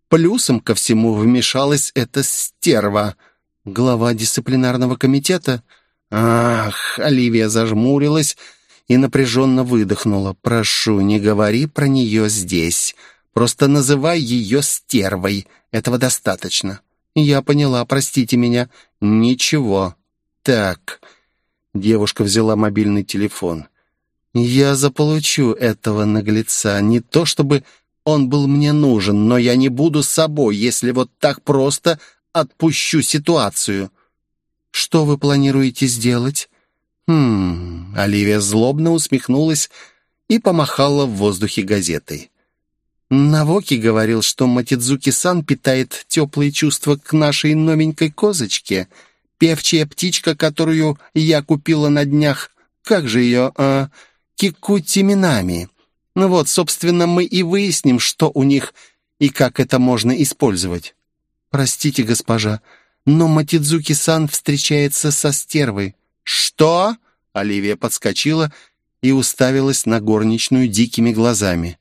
Плюсом ко всему вмешалась эта стерва, глава дисциплинарного комитета. Ах, Оливия зажмурилась и напряженно выдохнула. «Прошу, не говори про нее здесь. Просто называй ее стервой. Этого достаточно». «Я поняла, простите меня». «Ничего. Так, Девушка взяла мобильный телефон. Я заполучу этого наглеца. Не то чтобы он был мне нужен, но я не буду собой, если вот так просто отпущу ситуацию. Что вы планируете сделать? Хм, Оливия злобно усмехнулась и помахала в воздухе газетой. Навоки говорил, что Матидзуки-сан питает теплые чувства к нашей новенькой козочке. Певчая птичка, которую я купила на днях. Как же ее, а, Кикути Минами. Ну вот, собственно, мы и выясним, что у них и как это можно использовать. Простите, госпожа, но Матидзуки-сан встречается со стервой. Что? Оливия подскочила и уставилась на горничную дикими глазами.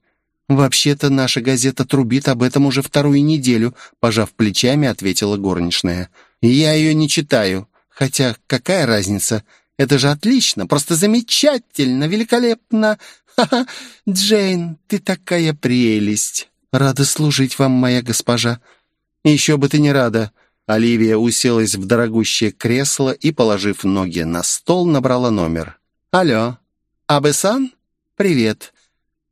«Вообще-то наша газета трубит об этом уже вторую неделю», пожав плечами, ответила горничная. «Я ее не читаю. Хотя какая разница? Это же отлично, просто замечательно, великолепно. Ха-ха, Джейн, ты такая прелесть. Рада служить вам, моя госпожа. Еще бы ты не рада». Оливия уселась в дорогущее кресло и, положив ноги на стол, набрала номер. «Алло, Абесан? Привет.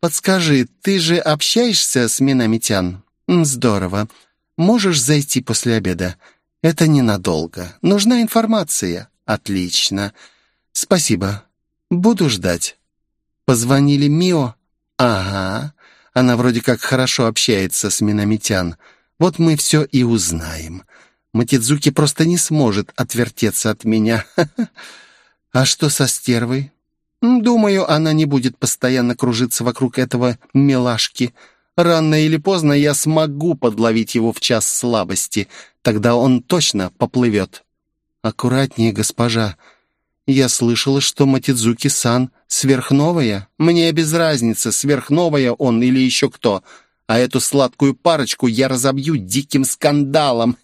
«Подскажи, ты же общаешься с Минамитян?» «Здорово. Можешь зайти после обеда. Это ненадолго. Нужна информация». «Отлично. Спасибо. Буду ждать». «Позвонили Мио?» «Ага. Она вроде как хорошо общается с Минамитян. Вот мы все и узнаем. Матидзуки просто не сможет отвертеться от меня. А что со стервой? Думаю, она не будет постоянно кружиться вокруг этого милашки. Рано или поздно я смогу подловить его в час слабости. Тогда он точно поплывет. Аккуратнее, госпожа. Я слышала, что Матидзуки-сан сверхновая. Мне без разницы, сверхновая он или еще кто. А эту сладкую парочку я разобью диким скандалом.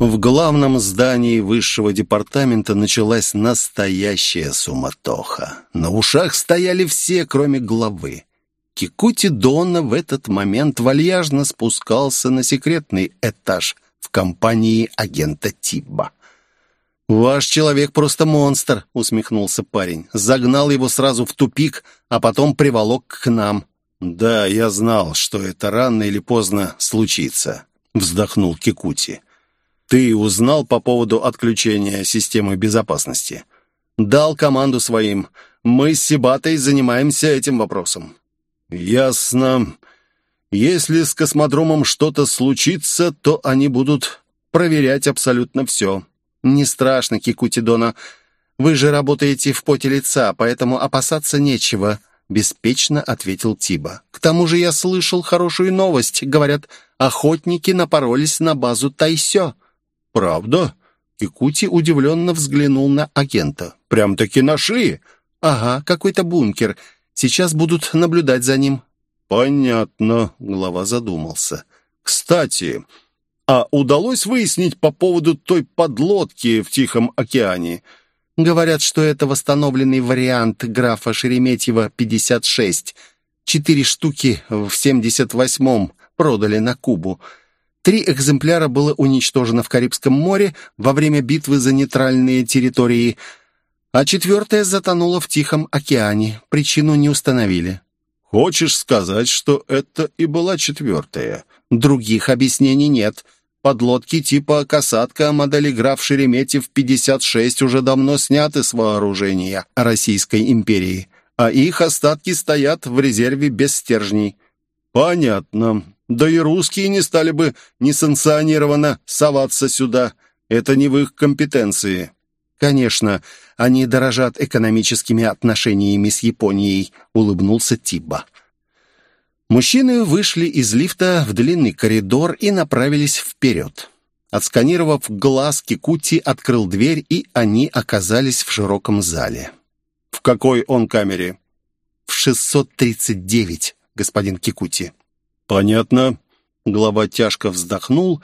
В главном здании высшего департамента началась настоящая суматоха. На ушах стояли все, кроме главы. Кикути Дона в этот момент вальяжно спускался на секретный этаж в компании агента Тибба. «Ваш человек просто монстр», — усмехнулся парень. «Загнал его сразу в тупик, а потом приволок к нам». «Да, я знал, что это рано или поздно случится», — вздохнул Кикути. Ты узнал по поводу отключения системы безопасности? Дал команду своим. Мы с Сибатой занимаемся этим вопросом. Ясно. Если с космодромом что-то случится, то они будут проверять абсолютно все. Не страшно, Кикутидона. Вы же работаете в поте лица, поэтому опасаться нечего, беспечно ответил Тиба. К тому же я слышал хорошую новость. Говорят, охотники напоролись на базу Тайсё. «Правда?» Кикути удивленно взглянул на агента. «Прям-таки нашли?» «Ага, какой-то бункер. Сейчас будут наблюдать за ним». «Понятно», — глава задумался. «Кстати, а удалось выяснить по поводу той подлодки в Тихом океане?» «Говорят, что это восстановленный вариант графа Шереметьева 56. Четыре штуки в 78-м продали на Кубу». Три экземпляра было уничтожено в Карибском море во время битвы за нейтральные территории, а четвертое затонуло в Тихом океане. Причину не установили. «Хочешь сказать, что это и была четвертая?» «Других объяснений нет. Подлодки типа «Касатка» модели граф Шереметьев-56 уже давно сняты с вооружения Российской империи, а их остатки стоят в резерве без стержней». «Понятно. Да и русские не стали бы несанкционированно соваться сюда. Это не в их компетенции. Конечно, они дорожат экономическими отношениями с Японией, улыбнулся Тибба. Мужчины вышли из лифта в длинный коридор и направились вперед. Отсканировав глаз, Кикути открыл дверь, и они оказались в широком зале. «В какой он камере?» «В 639, господин Кикути». «Понятно». Глава тяжко вздохнул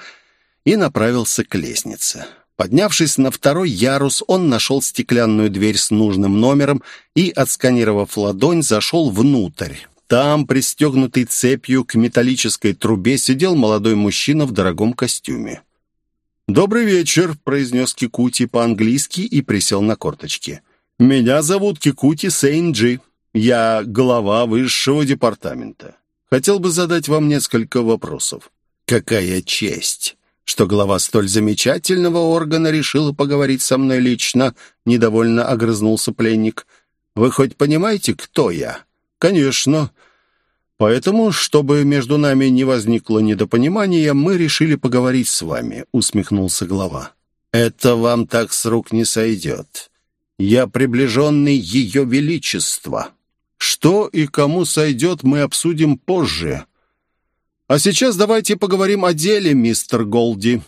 и направился к лестнице. Поднявшись на второй ярус, он нашел стеклянную дверь с нужным номером и, отсканировав ладонь, зашел внутрь. Там, пристегнутый цепью к металлической трубе, сидел молодой мужчина в дорогом костюме. «Добрый вечер», — произнес Кикути по-английски и присел на корточки. «Меня зовут Кикути Сейнджи. Я глава высшего департамента. Хотел бы задать вам несколько вопросов». «Какая честь!» Что глава столь замечательного органа решила поговорить со мной лично», — недовольно огрызнулся пленник. «Вы хоть понимаете, кто я?» «Конечно. Поэтому, чтобы между нами не возникло недопонимания, мы решили поговорить с вами», — усмехнулся глава. «Это вам так с рук не сойдет. Я приближенный Ее Величества». «Что и кому сойдет, мы обсудим позже», а сейчас давайте поговорим о деле, мистер Голди.